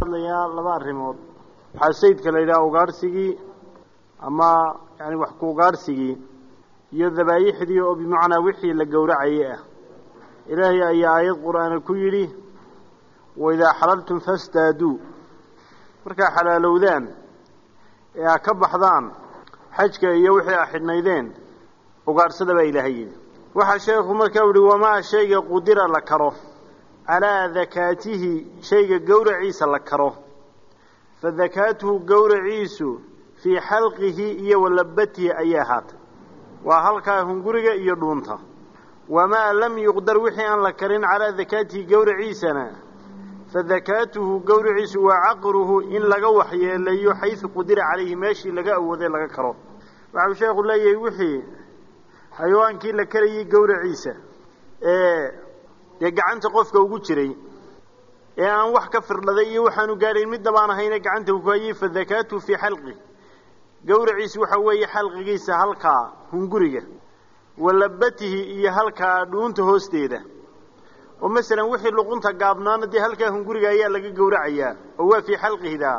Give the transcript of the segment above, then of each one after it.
hadlayaa laba arrimood. Waxaa sayidka la yidhaha ugaadhsigii ama yani wax ku ugaadhsigii iyo dabaayixdii oo bimacnaa wixii la gowracayay ah. Ilaahay ayaa aayad qur'aana ku yidhi waidaa xalaltum fastaaduu. Markaa xalaalowdaan ee a ka baxdaan xajka iyo wixii a xidhnaydeen ugaadhsada baa ilaahay yidhi. Waxaa sheekhu markaa uhi wamaa shayga qudira la karo calaa dakaatihi shayga gowraciisa la karo. Fa dakaatuhu gowraciisu fii xalqihi iyo walabatihi ayay ahaatay waa halkaa hunguriga iyo dhuunta. Wamaa lam yuqdar wixii aan la karin calaa dakaatihi gowraciisana fa dakaatuhu gowraciisu waa caqruhu in laga waxyeeleeyo xaysu qudira calayhi meeshii laga awooday laga karo. Waxau sheekhu leeyahay wixii xayawaankii la karayay gowraciisa ee gacanta qofka ugu jiray ee aan wax ka firdhaday iyo waxaanu gaadhayn midnaba aan ahayne gacanta ku hayay fa dakaatuhu fii xalqi. Gowraciisu waxa weeye xalqigiisa halkaa hunguriga walabatihi iyo halkaa dhuunta hoosteeda. Oo masalan wixii luqunta gaabnaana dee halkaa hunguriga ayaa laga gowracayaa oo waa fii xalqihidaa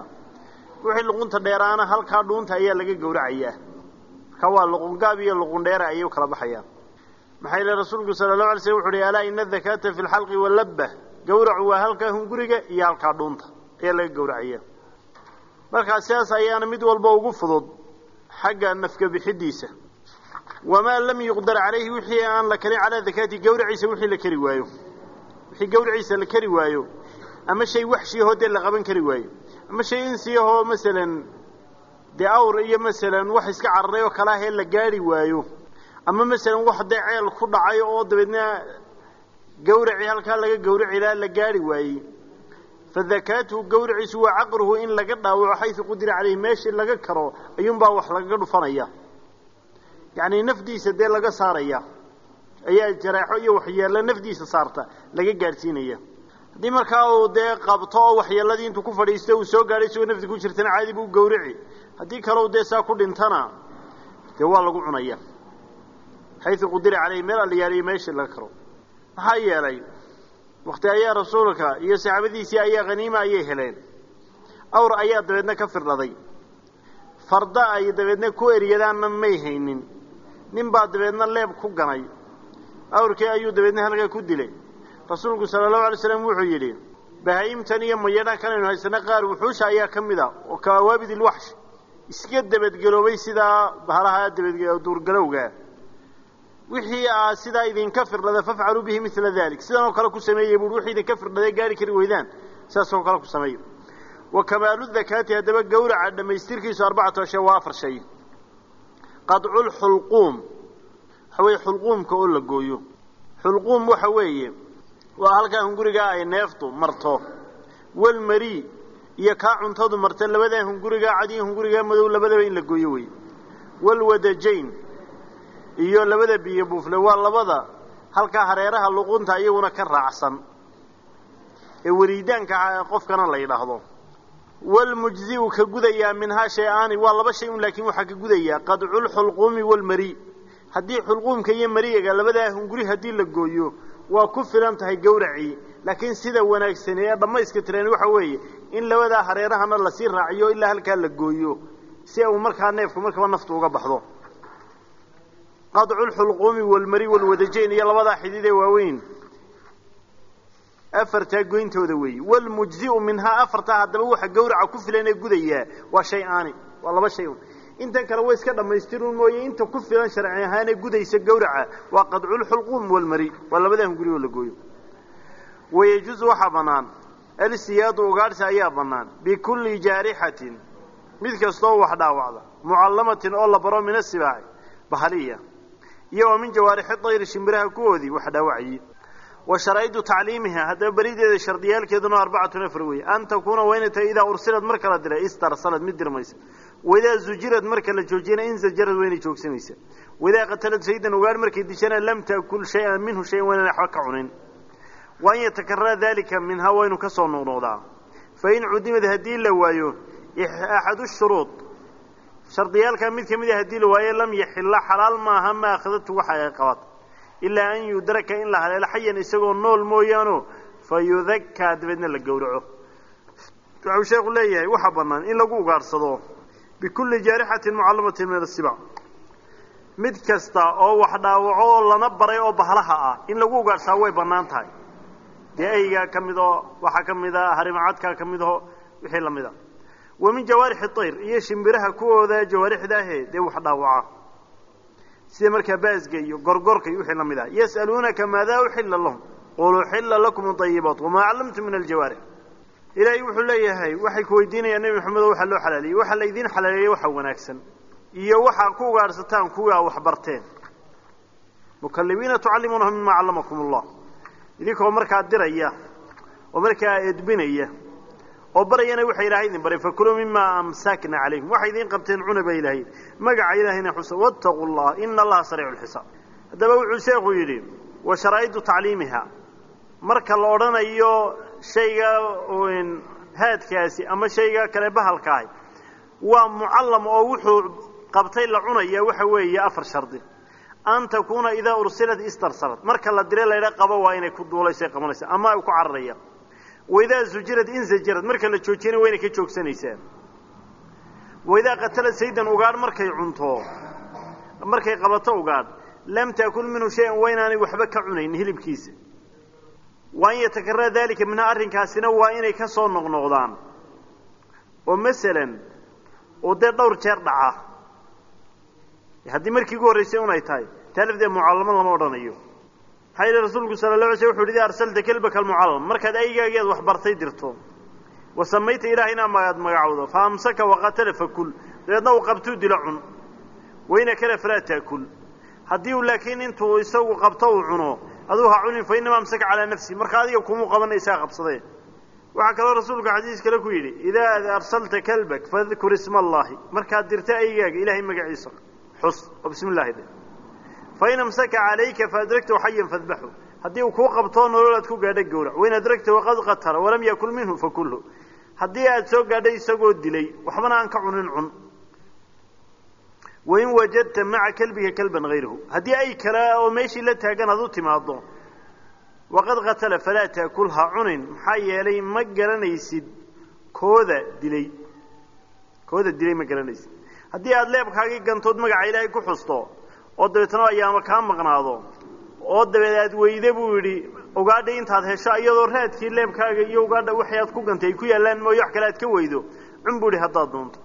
wixii luqunta dheeraana halkaa dhuunta ayaa laga gowracayaa. Marka waa luqungaab iyo luqundheera ayay u kala baxayaan maxaa yeele rasuulku sala allahu alay slm wuxu uhi alaa ina adakaata fi lxalqi walabba gowracu waa halkaa hunguriga iyo halkaa dhuunta. Ayaa laga gowracaya. Markaa sidaas ayaana mid walba ugu fudud xagga nafka bixidiisa. Wamaa lam yuqdar calayhi wixii aan la karin calaa dakaati gowraciisa wixii la kari waayo. Wixii gowraciisa la kari waayo. Ama shay waxshiyahoo dee la qaban kari waayo. Ama shay insiyahoo masalan dee awr iyo masalan wax iska cararay oo kale ahee la gaari waayo ama masalan wax dee ceel ku dhacay oo dabeedna gawracii halkaa laga gawraci lahaa la gaari waayey. Fa dakaatuhu gawraciisu waa caqruhu in laga dhaawaco xaysu qudira caleyhi meeshii laga karo ayuunbaa wax lagaga dhufanaya. Yacni nafdiisa dee laga saaraya. Ayaa jaraaxo iyo waxyeello nafdiisa saarta laga gaadhsiinaya haddii markaa uu dee qabto oo waxyeelladii intuu ku fadhiisto uu soo gaadhay isagoo nafdi ku jirtana caadi buu gawrici. Haddii kaleu dee saa ku dhintana dee waa lagu cunaya xaysu qudira caleyhi meel allayaaliyo meeshii laga karo. Maxaa yeelay wakti ayaa rasuulka iyo saxaabadiisii ayaa haniima ayay heleen. Awr ayaa dabeedna ka firdhaday. Farda ay dabeedna ku eryadaanna may haynin. Nin baa dabeedna leeb ku ganay. Awrkii ayuu dabeedna halkaa ku dilay. Rasuulku sala allahu alay slam wuxuu yidhi bahaayimtan iyo mayadhan kanaynu haysana qaar wuxuusha ayaa ka mid a oo kawaabid ilwaxsh iska dabadgeloobay sidaa bahalaha dabad duurgalowga wixii aa sidaa idinka firdhada fafcaluu bihi mila dalik. Sidan oo kale ku sameeyey buui wixii idinka firdhaday gaari kari weydaan. Sidaas oo kale ku sameeya wa kamaalu dakaati haddaba gawraca dhammaystirkiisu arbacatu ashay waa afar shay. Qadculxulquum waxa weeye xulquumka oo la gooyo. Xulquum waxa weeye waa halkaa hungurigaa ay neeftu marto. Walmari iyo kaa cuntadu marta labadaa hungurigaa cad iyo madow labadaba in la gooyo wey walwadajayn iyo labada biyo buufle waa labada halkaa hareeraha luqunta iyaguna ka raacsan. Ee wariidaanka qofkana la yidhaahdo. Walmujziu ka gudayaa minhaa shay-aani waa laba shay un laakiin waxaa ka gudayaa. Qadculxulquumi walmari haddii xulquumka iyo mariyaga labadaa hunguri haddii la gooyo waa ku filan tahay gawracii laakiin sida wanaagsan ee dhammayska tirani waxa weeye in labadaa hareerahana la sii raaciyo ilaa halkaa la gooyo si uu markaa neefku markaba naftu uga baxdo qadcu lxulquumi walmari walwadajayn iyo labadaa xidid ee waaweyn. Afartaa goyntooda weeye walmujziu minhaa afartaa haddaba waxa gawraca ku filan ee gudayaa. Waa shay aani. Waa laba shay un. Intan kale way iska dhammaystirun mooye. Inta ku filan sharci ahaanee gudaysa gawraca waa qadculxulquum walmari waa labadaa hunguri oo la gooyo. Wayajuusu waxaa bannaan. Alsiyaadu ugaadhsi ayaa bannaan. Bikulli jaarixatin mid kastooo wax dhaawacda. Mucallamatin oo la baro min asibaaci bahaliya iyo wa min jawaarixi dayri shimbiraha kuwoodii wax dhaawacayey wa sharaa'idu tacliimiha haddaba berideeda shardiyaalkeeduna arbacatun afar weeye. An takuuna waa inay tahay idaa ursilad marka la diray istarsalad mid dirmaysa. Waidaa zujirad marka la joojiyana inzajarad waa inay joogsanaysa. Waidaa qatalad saydan ugaadh markay dishana lam taakul shay-an minhu shayan waa waxba ka cunin. Wa an yatakarara dalika minhaa waa inu ka soo noqnoqdaa fa in cudimad haddii la waayo axadu shuruud shardiyaalkaa mid ka mid a haddii la waayo lam yaxilla xalaal maaha ma akhadatu waxa ay qabat ilaa an yudraka in la haleelo xayan isagoo nool mooyaano fa yudakaa dabeedna la gowraco. Waxau sheekhu leeyahay waxaa bannaan in lagu ugaadhsado bikulli jaarixatin mucallamatin min asibac mid kasta oo wax dhaawaco oo lana baray oo bahlaha ah in lagu ugaadhsaa way bannaan tahay. Dee eygaa ka mid oo waxaa ka mid a harimacadkaa ka mid aho wixii la mid a wa min jawaarixi tayr iyo shimbiraha kuwooda jawaarixda ahee dee wax dhaawaca. Sida markaa baasga iyo gorgorka iyo wixii la mid ah. Yas'aluunaka maadaa uxilla lahum? Qul uxilla lakum adayibaat wamaa callamtum min aljawaarix ilaahay wuxuu leeyahay waxay ku weydiinayaan nebi maxamedo waxaa loo xalaaleeyey waxaa laydiin xalaaleeyey waxa wanaagsan. Iyo waxaa ku ugaadhsataan kuwaa wax barteen. Mukallimiina tucallimuunahu mima callamakum allah idinkoo markaa diraya oo markaa edbinaya oo barayana waxa ilahay idin baray fakuluu mimaa amsakna calaykum waxay idiin qabteen cuna ba ilaahay magaca ilaahayna xusa wattaquu llah ina allaha sariicu lxisaab. Haddaba wuxuu sheekhu yidhi wa sharaa'idu tacliimiha. Marka la odhanayo shayga haadkaasi ama shayga kale bahalkaahi waa mucallam oo wuxuu qabtay la cunaya waxa weeye afar shardi. An takuuna idaa ursilat istarsalat marka la dire laydha qabo waa inay ku duulaysa qabanaysa ama ay ku cararaya waidaa zujirad inzajarad marka la joojiyana waa inay ka joogsanaysaa waidaa qatalad saydan ugaadh markay cunto markay qabato ugaadh lam taakul minhu shay-an waa inaanay waxba ka cunayn hilibkiisa wa an yatakarara dalika minhaa arrinkaasina waa inay ka soo noqnoqdaan oo masalan oo dee dhowr jeer dhaca haddii markii ugu horraysay un ay tahay taa maxaa yihi rasuulku sala la alay sl wuxu idaa arsalta kelbaka almucallam markaad aygaageed wax bartay dirto. Wa samayta ilaahayna aad magacowdo. Fa amsaka waqatala fakul dabeedna uu qabtuu dilo cun. Wayna kale falaa taakul haddii uu laakiin intuu isagu qabto uu cuno aduu ha cunin fa inama amsaka calaa nafsi. Marka adiga kumuu qabana qabsadee. Waxaa kaloo rasuulku xadiis kale ku yidhi idaa arsalta kalbak fadkur isma allahi. Markaad dirta aygaaga ilahay magaciisa. Xus. Oo bismi fain amsaka calayka faadragtahu xayan fadbaxu haddii uu kuu qabtoo nolol aad ku gaadha gowrac wain adragtahu qad qatala walam yakul minhu fakulhu haddii aad soo gaadhay isagoo dilay waxbana aan ka cunin cun wain wajadta maca kelbiga kalban hayrahu haddii ay kale oo meeshii la taagan aad u timaado waqad qatala falaa taakul ha cunin maxaa yeelay ma garanaysid kooda dilay kooda dilay ma garanaysid haddii aada leebkaagii oo dabeetna ayaama kaa maqnaado. Oo dabeed aad weyde buu yidhi ugaadha intaad hesho iyadoo raadkii leebkaaga iyo ugaadha waxay aad ku gantay ay ku yaallaan mooye kale aad ka weydo. Cun buu idhi haddaad doonto.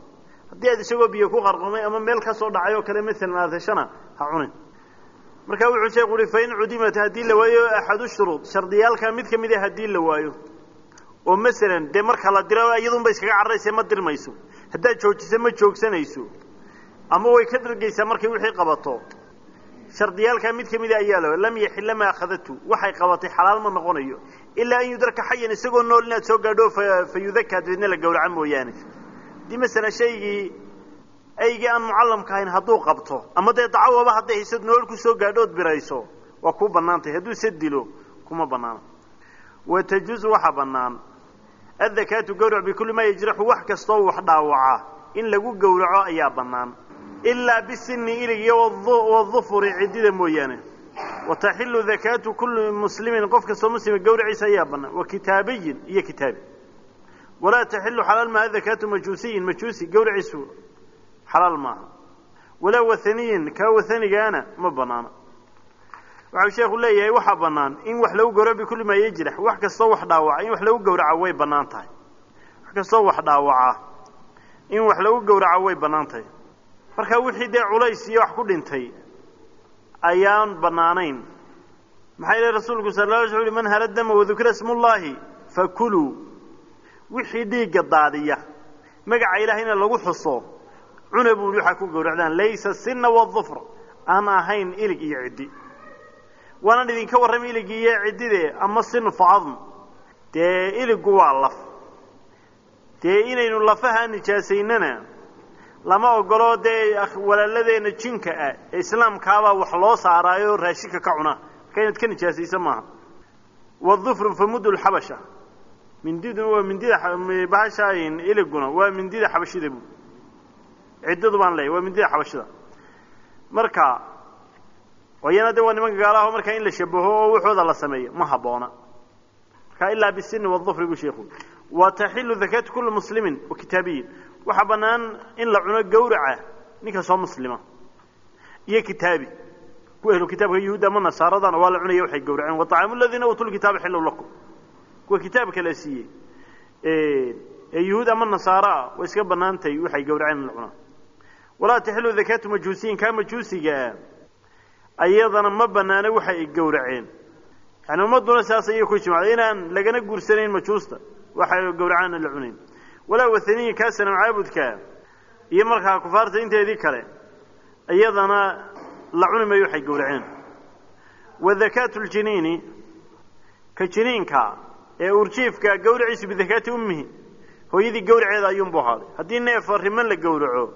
Haddii aad isagoo biyo ku qarqomay ama meel ka soo dhacay oo kale maalan aad heshana ha cunin. Marka wuxuu sheekhu uhi fain cudimat haddii la waayo axadu shuruud shardiyaalkaa mid ka mid a haddii la waayo. Oo masalan dee marka la diro iyadunba iskaga cararaysa ma dirmayso. Haddaad joojisa ma joogsanayso. Ama way ka dhargaysaa markay wixii qabato shardiyaalkaa mid ka mida ayaa la lam yaxilla ma akhadatu. Waxay qabatay xalaal ma noqonayo ilaa an yudraka xayan isagoo nool inaad soo gaadho fa yudakaa la gawraca mooyaane. Haddii masalan shaygii aygii aan mucallamka ahayn hadduu qabto ama dee dacawaba hadday haysad nool ku soo gaadhood birayso waa kuu bannaantahy hadduu se dilo kuma bannaana wa tajuuzu waxaa bannaan addakaatu gawrac bikulli maa yajraxu wax kastoo wax dhaawaca. In lagu gowraco ayaa bannaan ilaa bisini ilig iyo wadufuri ciddida mooyaane wa taxilu dakaatu kulli muslimin qof kastoo muslima gawraciisa ayaa bannaan wa kitaabiyin iyo kitaabi walaa taxilu xalaal maaha dakaatu majuusiyin majuusi gawraciisu xalaal maaha walaa wathaniyin kaa wathanigaana ma banaana waxau sheekhu leeyahay waxaa bannaan in wax lagu gawraco bikulli maa yajrax wax kastoo wax dhaawaca in wax lagu gawraca way bannaan tahay wax kastoo wax dhaawaca in wax lagu gawraco way bannaan tahay marka wixii dee culays iyo wax ku dhintay ayaan bannaanayn. Maxaa ilahi rasuulku sal la alay sl man hala dama wadukira smullaahi fakuluu. Wixii dhiigga daadiya magaca ilaahayna lagu xuso cuna buuhi waxaa ku gawracdaan laysa sina wadufr aan ahayn ilig iyo ciddi. Waanaan idinka warramay ilig iyo ciddide ama sin facadm dee iligu waa laf. Dee inaynu lafaha nijaasaynana lama ogolo dee walaaladeenna jinka ah ee islaamkaabaa wax loo saaraayo raashinka ka cuna. Marka inaad ka nijaasaysa maaha. Wadufru famudu lxabasha mindiduna waa mindida bahasha iliguna waa mindida xabashida bu ciddadu baan leeyahy waa mindida xabashida. Marka iyana de waa nimanka gaalaho markaa in la shabaho oo waxooda la sameeyo ma habboona marka ilaa bisini wadufri buu sheekhu wa taxilu dakaatu kulli muslimin wa kitaabiyin waxaa bannaan in la cuno gawraca ninka soo muslima iyo kitaabi. Kuwa ehlu kitaabka yuhuud ama nasaaradana waa la cunaya waxay gawraceen wa طacaamu aladiina uutuu lkitaaba xillow lakum. Kuwa kitaabka la siiyey ee yuhuud ama nasaaro ah way iska bannaantahay waxay gawraceen in la cunaa walaa taxilu dakaatu majuusiyin kaa majuusigaa ayadana ma banaana waxa ay gawraceen. Yani ummadduna saas ayay ku ijmacday inaan lagana guursanayn majuusta waxay gawracaan aan la cunayn walaa wathaniyin kaa sanam caabudka iyo markaa kufaarta inteedii kale iyadana la cuni mayo waxay gawraceen wa dakaatu ljiniini ka jiniinka ee urjiifka gawraciisu bidakaati ummihi hooyadii gawraceeda ayuunbu ahaaday. Haddii neef riman la gawraco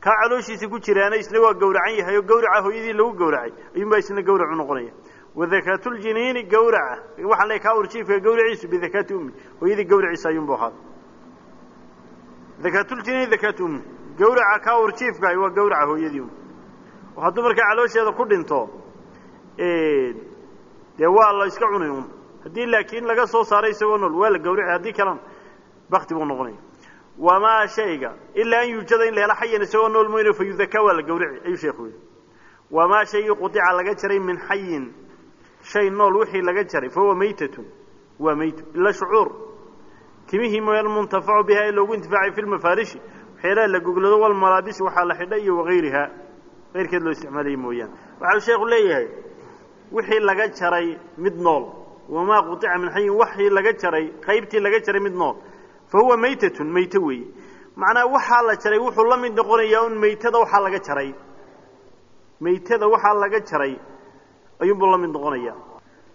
kaa calooshiisa ku jiraana isna waa gawracan yahay oo gawraca hooyadii lagu gawracay ayuunbaa isna gawracu noqonaya. Wadakaatu ljiniini gawraca waxaan leey kaa urjiifka gawraciisu bidakaati ummi hooyadii gawraciisa ayuunbu ahaaday dakaatuljiniini dakaatu ummi gawraca kaa urjiifka waa gawraca hooyadii oo hadduu markaa caloosheeda ku dhinto dee waa la iska cunay un haddii laakiin laga soo saaray isagoo nool waa la gawraci haddii kalena bakti buu noqonaya wamaa shayga ilaa an yuujada in la helo xayan isagoo nool mooyne fa yudakaa waa la gawraci ayuu sheekhu yidhi. Wamaa shaygii qudica laga jaray min xayin shay nool wixii laga jaray fa huwa maytatun waa maytu ila shucuur timihii mooy almuntafacu biha ee loogu intifaacay fi lmafaarishi waxyaalaha la goglado walmalaabisi waxaa la xidha iyo wagayriha keyrkeed loo isticmaalaya mooyaane. Waxau sheekhu leeyahay wixii laga jaray mid nool. Wamaa qudica min xayin waxii laga jaray qaybtii laga jaray mid nool. Fa huwa maytatun mayte weeye. Macnaa waxaa la jaray wuxuu la mid noqonayaa un maytada waxaa laga jaray. Maytada waxaa laga jaray ayuunbuu la mid noqonayaa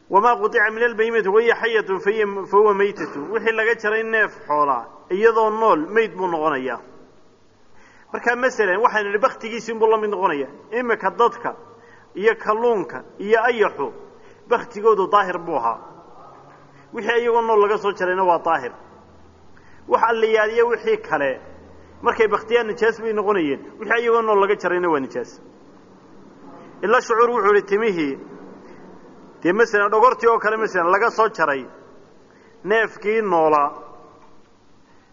wamaa qudica min albayimati wahiya xayatun fa huwa maytatun wixii laga jaray neef xoolaa iyadoo nool mayd buu noqonayaa markaa masalan waxaynu idhi baktigiisi inbuu la mid noqonaya imika dadka iyo kalluunka iyo ayaxu baktigoodu daahir buu ahaa wixii iyagoo nool laga soo jarayna waa daahir wax alliyaaliya wixii kale markay baktiyaan nijaas bay noqonayeen wixii iyagoo nool laga jarayna waa nijaas ila shucuur wuxuu ihi timihii dee masalan dhogortii oo kale masalan laga soo jaray neefkii noolaa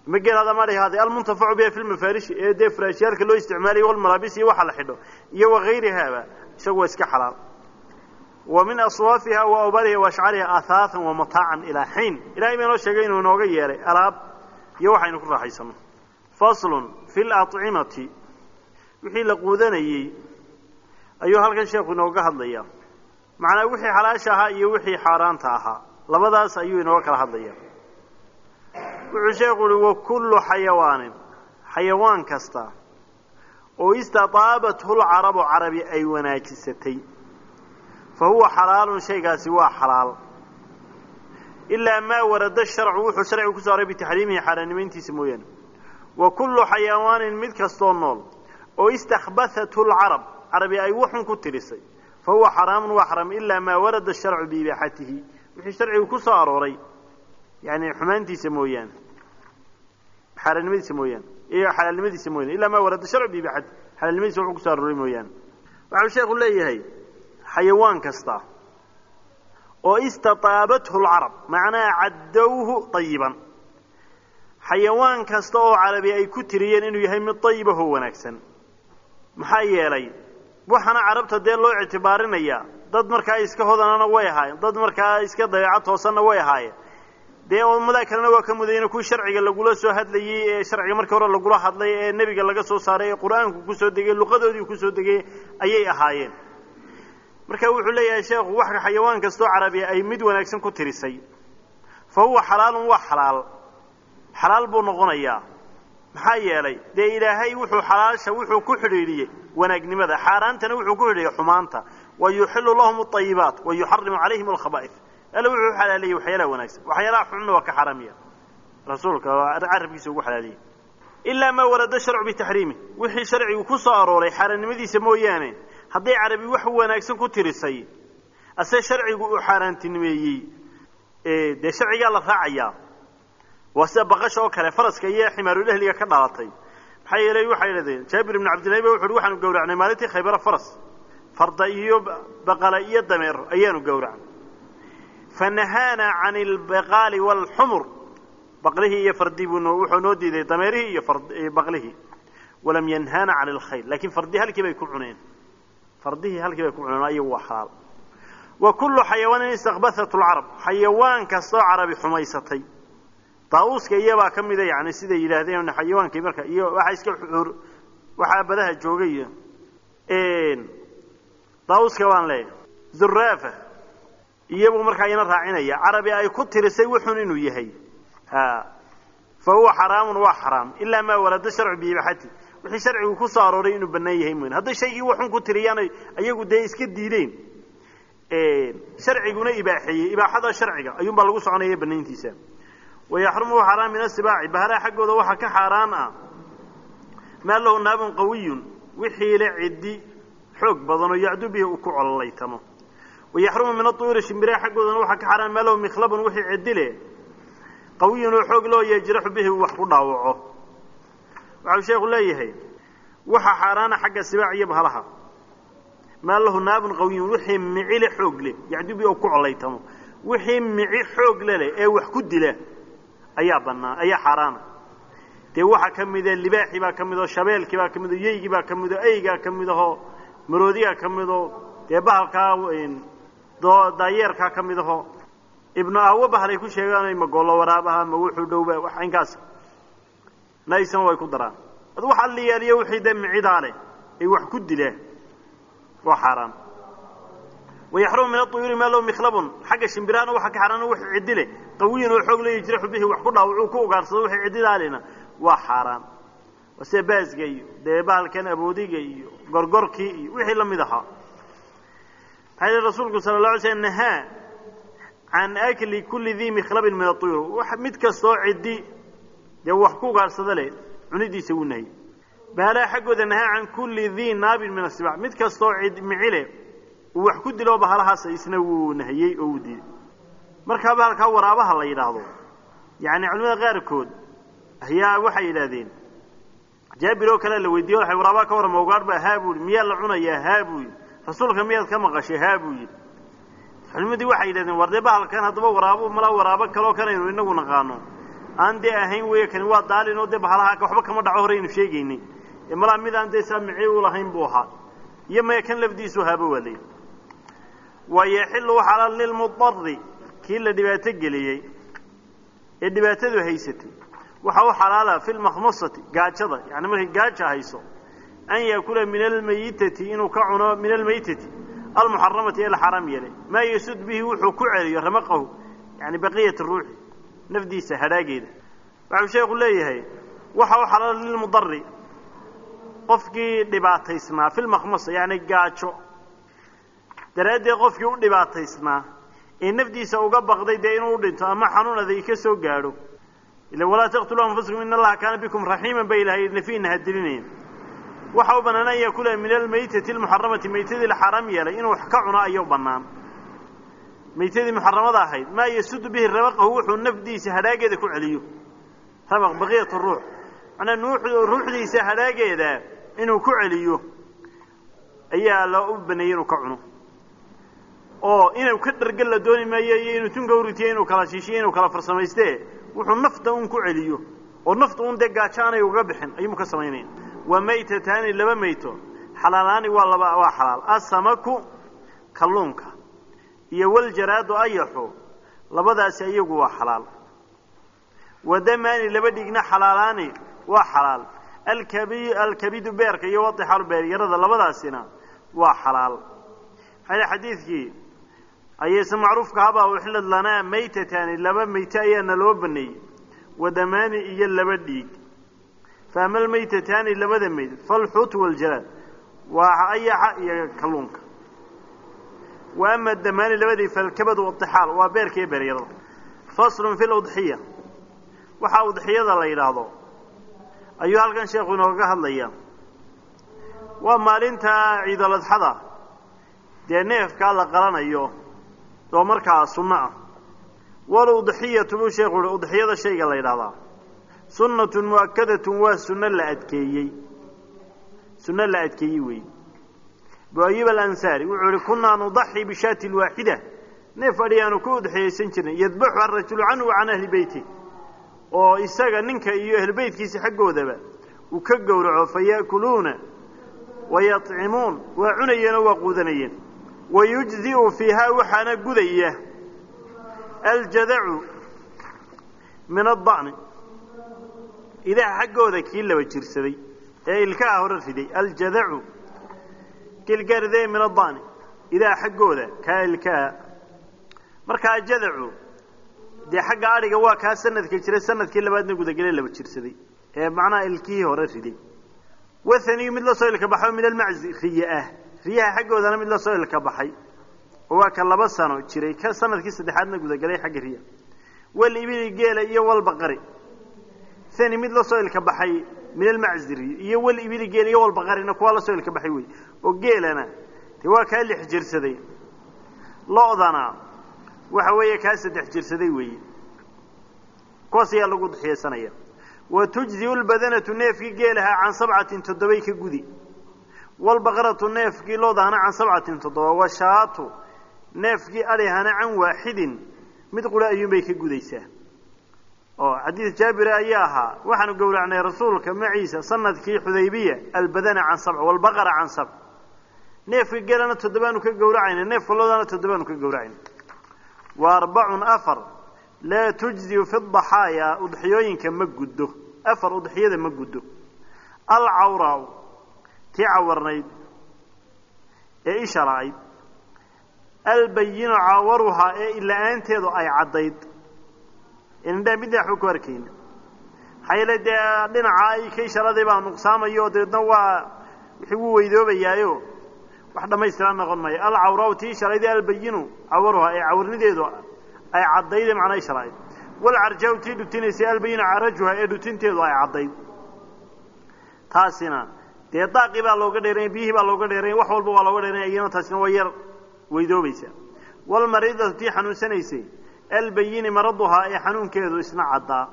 ma dhihaaday almuntafacu biha fi lmafaarishi ee dee furaashyaalka loo isticmaalayo walmalaabis iyo waxa la xidho iyo wagayrihaaba isagu waa iska xalaal. Wa min aswaafiha wa awbariha wa ashcariha ahaathan wa mataacan ilaa xiin. Ilahay baa inoo sheegay inuu inooga yeelay alaab iyo waxaynu ku raaxaysano. Faslun fi lacimati wixii la quudanayey. Ayuu halkan sheekhu inooga hadlaya macnaa wixii xalaasha ahaa iyo wixii xaaraanta ahaa. Labadaas ayuu inooga kala hadlaya wuxuu sheekhu uhi wa kullu xayawaanin xayawaan kasta oo istataabathu lcarabu carabi ay wanaajisatay. Fa huwa xalaalun shaygaasi waa xalaal. Ilaa maa warada sharcu wuxuu sharcigu ku saaray bitaxriimihi xaaraanimayntiisa mooyaane. Wa kullu xayawaanin mid kastoo nool oo istakhbathathu lcarab carabi ay waxun ku tirisay fa huwa xaraamun waa xaraam ilaa maa warada sharcu biibaaxatihi wixii sharcigu ku soo arooray yani xumaantiisa mooyaane xaaraannimadiisa mooyaane iyo xalaalnimadiisa mooyaane ilaa maa warada sharcu biibaaxatihi xalaalnimadiisa wuxuu ku soo arooray mooyaane waxau sheekhu leeyahay xayawaan kasta oo istataabathu lcarab macnaha caddowhu ayiban xayawaan kasta oo carabi ay ku tiriyeen inuu yahay mid ayibahoo wanaagsan maxaa yeelay waxaana carabta dee loo ictibaarinaya dad markaa iska hodanana way ahaayeen. Dad markaa iska dabeeco toosanna way ahaayeen. Dee ummadaa kalena waa ka mudayna kuwii sharciga lagula soo hadlayey ee sharciga markii hore lagula hadlay ee nebiga laga soo saaray ee qur'aanku ku soo degay luqadoodii ku soo degay ayay ahaayeen. Marka wuxuu leeyahay sheekhu wax xayawaan kastoo carabiya ay mid wanaagsan ku tirisay. Fa huwa xalaalun waa xalaal. Xalaal buu noqonayaa maxaa yeelay dee ilaahay wuxuu xalaasha wuxuu ku xidhiidhiyey wanaagnimada. Xaaraantana wuxuu ku xidhiidhiyey xumaanta. Wa yuxilu lahum alayibaat wa yuxarimu calayhim alkhaba'if alle wuxuu u xalaaleeyey waxyaalaha wanaagsan. Waxyaalaha xunna waa ka xaaraamiya rasuulka carabkiisa ugu xalaaliyey ilaa maa warada sharcu bitaxriimi. Wixii sharcigu ku soo arooray xaaraannimadiisa mooyaane hadday carabi wax wanaagsan ku tirisay ase sharcigu uu xaaraantinimeeyey? Dee sharcigaa la raacayaa waa sida baqasha oo kale faraska iyo ximaarulahliga ka dhalatay. Maxaa yeelay waxay idhahdeen jaabir ibnu cabdillahi ba wuxu uhi waxaanu gowracnay maalintii khaybara faras. Farda iyo baqala iyo dameer ayaanu gowracnay. Fa can albaqaali waalxumur baqlihii iyo fardii buu wuxuu noo diiday dameerihii iyo baqlihii. Walam yanhaana cani alkhayl laakiin fardii halkii bay ku cuneen. Fardihii halkii bay ku cuneen ayagu waa xalaal. Wa kullu xayawaanin istakbathat lcarab xayawaan kastoo carabi xumaysatay daa-uuska iyabaa ka mida yani siday yidhaahdeen xayawaankii marka iyo waxaa iska waxaa badaha joogay iyo daa-uuska baan leeyahay. Zuraafa iyagu markaa ina raacinaya. Carabi ay ku tirisay wuxun inuu yahay. Fa huwa xaraamun waa xaraam ilaa maa warada sharcu biibaxati wixii sharcigu ku soo arooray inuu bannaan yahay mooyn hadday shaygii waxun ku tiriyaan ayagu dee iska diideen. Sharciguna ibaaxeeyey ibaaxada sharciga ayuunbaa lagu soconaya banayntiisa wayaxrumu xaaraan min asibaaci bahalaha xaggooda waxaa ka xaaraan ah. Maa lahu naabun qawiyun wixii le ciddi xoog badan oo yacdu bihi uu ku cololaytamo wayaxrumu min aطuyuri shimbiraha xaggoodana waxaa ka xaaraan maa lahu mikhlabun wixii ciddi leh qawiyun oo xoog loo yajraxu bihi uu wax ku dhaawaco. Waxau sheekhu leeyahay waxa xaaraana xagga sibaac iyo bahalaha. Maa lahu naabun qawiyun wixii micile xoog leh yacdu bihi dila ayaa bannaan ayaa xaaraana dee waxaa ka mida libaaxii baa ka mid oo shabeelkii baa ka mid oo yeygii baa ka mid oo eygaa ka mid ahoo maroodigaa ka mid oo dee bahalkaa daayeerkaa ka mid aho ibnu ahwo bahalay ku sheegaan ma gollo waraabaha ma wuxuu dhowba wax inkaas. Naysana way ku daraan. Ad wax alliyaaliyo wixii dee micidaa leh ay wax ku dilaan waa xaaraan wayaxrumu min aطuyuuri maa low mikhlabun. Xagga shimbirahana waxaa ka xaaraan wix ciddi leh qawiyan oo xoog la yajraxu bihi wax ku dhaawacuu ku ugaarsado wixii ciddidaalina waa xaaraan. Sida baasga iyo dee bahalkan aboodiga iyo gorgorkii iyo wixii la mid ahaa. Maxaa yihi rasuulku sala la alay slm nahaa can akli kulli dii mikhlabin min aطuyur mid kastoo ciddi dee wax ku ugaarsada leh cunidiisa wuu nahayy bahalaha xaggooda nahaa can kulli dii naabin min asibac mid kastoo micile uu wax ku dilo bahalahaas isna wuu nahiyey oo wuu diiday markaa bahalkaa waraabaha la yidhaahdo yani culimada qaarkood ayaa waxay yidhaahdeen jaabir oo kale la weydiiye waay waraabaha ka warrama ugaadh ba haa buu yidhi miyaa la cunayaa haa buu yidhi rasuulka miyaad ka maqashay haa buu yidhi. Culimadii waxay yidhahdeen war dee bahalkan haddaba waraabo malaa waraabo kaloo kanaynu inagu naqaano. Aan dee ahayn weeye kani waa daalin dee bahalaha waxba kama dhaco horeynu sheegaynay. Ee malaa midaan dee saa mici u lahayn buu ahaa. Iyo maya kan lafdiisu haaba waa layidhi wayaxilu xalaal lilmudari kii la dhibaato geliyey ee dhibaatadu haysatay. Waxa u xalaala fi lmakhmasati gaajada yani markay gaaja hayso an yaakula min almayitati inuu ka cuno min almaytati almuxaramati ee la xaaraam yeelay. Maa yasud bihi wuxuu ku celiyo ramaqahu yani baqiyat ruuxi nafdiisa hadhaageeda waxau sheekhu leeyahay waxa u xalaala lilmudari qofkii dhibaataysnaa fi lmakhmasa yani gaajo daraaddeed qofkii u dhibaataysnaa ee nafdiisa uga baqday dee inuu dhinto ama xanuun aday ka soo gaadho. Ila walaa taqtuluu anfusakum in allaha kaana bikum raxiiman bay ilahay nafiina hadilinaya waxa u bannaan an yakula min almaytati almuxaramati maytadii la xaaraam yeelay inuu wax ka cuno ayuu bannaan. Maytadii muxaramada ahayd maa yasudu bihi rabaqahu wuxuu nafdiisa hadhaageeda ku celiyo. Rabaq baqiyat ruux. Manaa ruuxdiisa hadhaageeda inuu ku celiyo ayaa loo u baneeyey inuu ka cuno oo inuu ka dhargal la dooni maayo iyo inuu tunka uritiyo inuu kala shiishiyo inuu kala farsamayste wuxuu nafta un ku celiyo oo nafta un dee gaajo aanay uga bixin ayuumu ka samaynaya wa maytataani laba mayto xalaalaani waa laba waa xalaal. Asamaku kalluunka iyo waljaraadu ayaxu labadaasi iyagu waa xalaal. Wadamaani laba dhigna xalaalaani waa xalaal. Alkabi alkabidu beerka iyo wadixaalu beeryarada labadaasina waa xalaal. Xadiidkii ayayse macruufka habaa uxilad lanaa maytataani laba mayte ayaana loo baneeyey wadamaani iyo laba dhiig. Fa ama almaytataani labada mayd falxuutu waljalaad waa ayaxa iyo kalluunka. Wa ama damaani labadii falkabadu waixaal waa beerka iyo faslun fi ludxiya waxaa udxiyada la yidhaahdo ayuu halkan sheekhu inooga hadlaya waa maalinta ciidaladxada dee neefkaa la qalanayo oo markaa sunno ah. Waludxiyatu buu sheekhu uhi udxiyada shayga la yidhahdaa sunnatun mu'akadatun waa sunno la adkeeyey. Sunno la adkeeyey weeye abu ayub alansaari wuxuu ihi kunaa nudaxi bishaati lwaaxida neef adhi aanu ku udxiyaysan jirnay yadbaxu arajulu canhu wa can ahli beyti oo isaga ninka iyo ehlubeytkiisa xaggoodaba uu ka gowraco fa ya'kuluuna wayatcimuun waa cunayeen oo waa quudanayeen wayujzi'u fiihaa waxaana gudaya aljadacu min adda'ni. Idaha xaggooda kii laba jirsaday ee ilkaha hore riday aljadacu kilgarde min adda'ni. Idaha xaggooda kaa ilkaha. Markaa jadacu dee xagga adhiga waa kaa sanadka jira sannadkii labaadna gudagele laba jirsaday ee macnaha ilkihii hore riday. Wathaniyu mid la soo ilka baxay min almaczi riye ah riyaha xaggoodana mid la soo ilka baxay oo waa ka laba sano jiray ka sannadkii saddexaadna gudagelay xagga riya. Wal geela iyo walbaqari thani mid la soo ilka baxay min almaczi iyo wal ibili iyo walbaqarina kuwaa la soo ilka baxay wey oo geelana dee waa kaa lix jirsaday. Lo-dana waxa weeye kaa saddex jirsaday weeye kuwaas ayaa lagu dixiyeysanaya wa tujziu lbadanatu neefkii geelahaa can sabcatin toddobay ka gudi walbaqaratu neefkii loodahana can sabcatin toddoba washaatu neefkii adhihana can waaxidin mid qura ayuunbay ka gudaysaa oo xadiid jaabire ayaa ahaa waxaanu gowracnay rasuulka maciisa sannadkii xudaybiya albadana can sabc walbaqara can sabc neefka geelana toddobaanu ka gowracayna neefka loodahana toddobaanu ka gowracayna wa arbacun afar laa tujziu fi daxaaya udxiyooyinka ma guddo afar udxiyada ma guddo alcawraa tii cawarnayd ee isha la-ayd albayinu caawaruhaa ee ila-aanteedu ay caddayd. Indhaa midna waxba ku arkayna yeele dee dhinaca ay ka isharaday baa nuqsaamayo dabeedna waa wuu weydoobayaayo. Wax dhammaystiran noqon maayo. Alcawraa tii isharaydee albayinu caawaruhaa ee cawarnideedu ay caddayd ee macnaa la-ayd walcarjaaw tii dhutinaysay albayinu carajuha ee dhutinteedu ay caddayd. Taasina dee daaqii baa looga dheeranya biyihii baa looga dheeranya wax walba waa looga dheeranya iyana taasina waa yar weydoobaysa walmariidatu tii xanuunsanaysay albayini maraduhaa ee xanuunkeedu isna caddaa.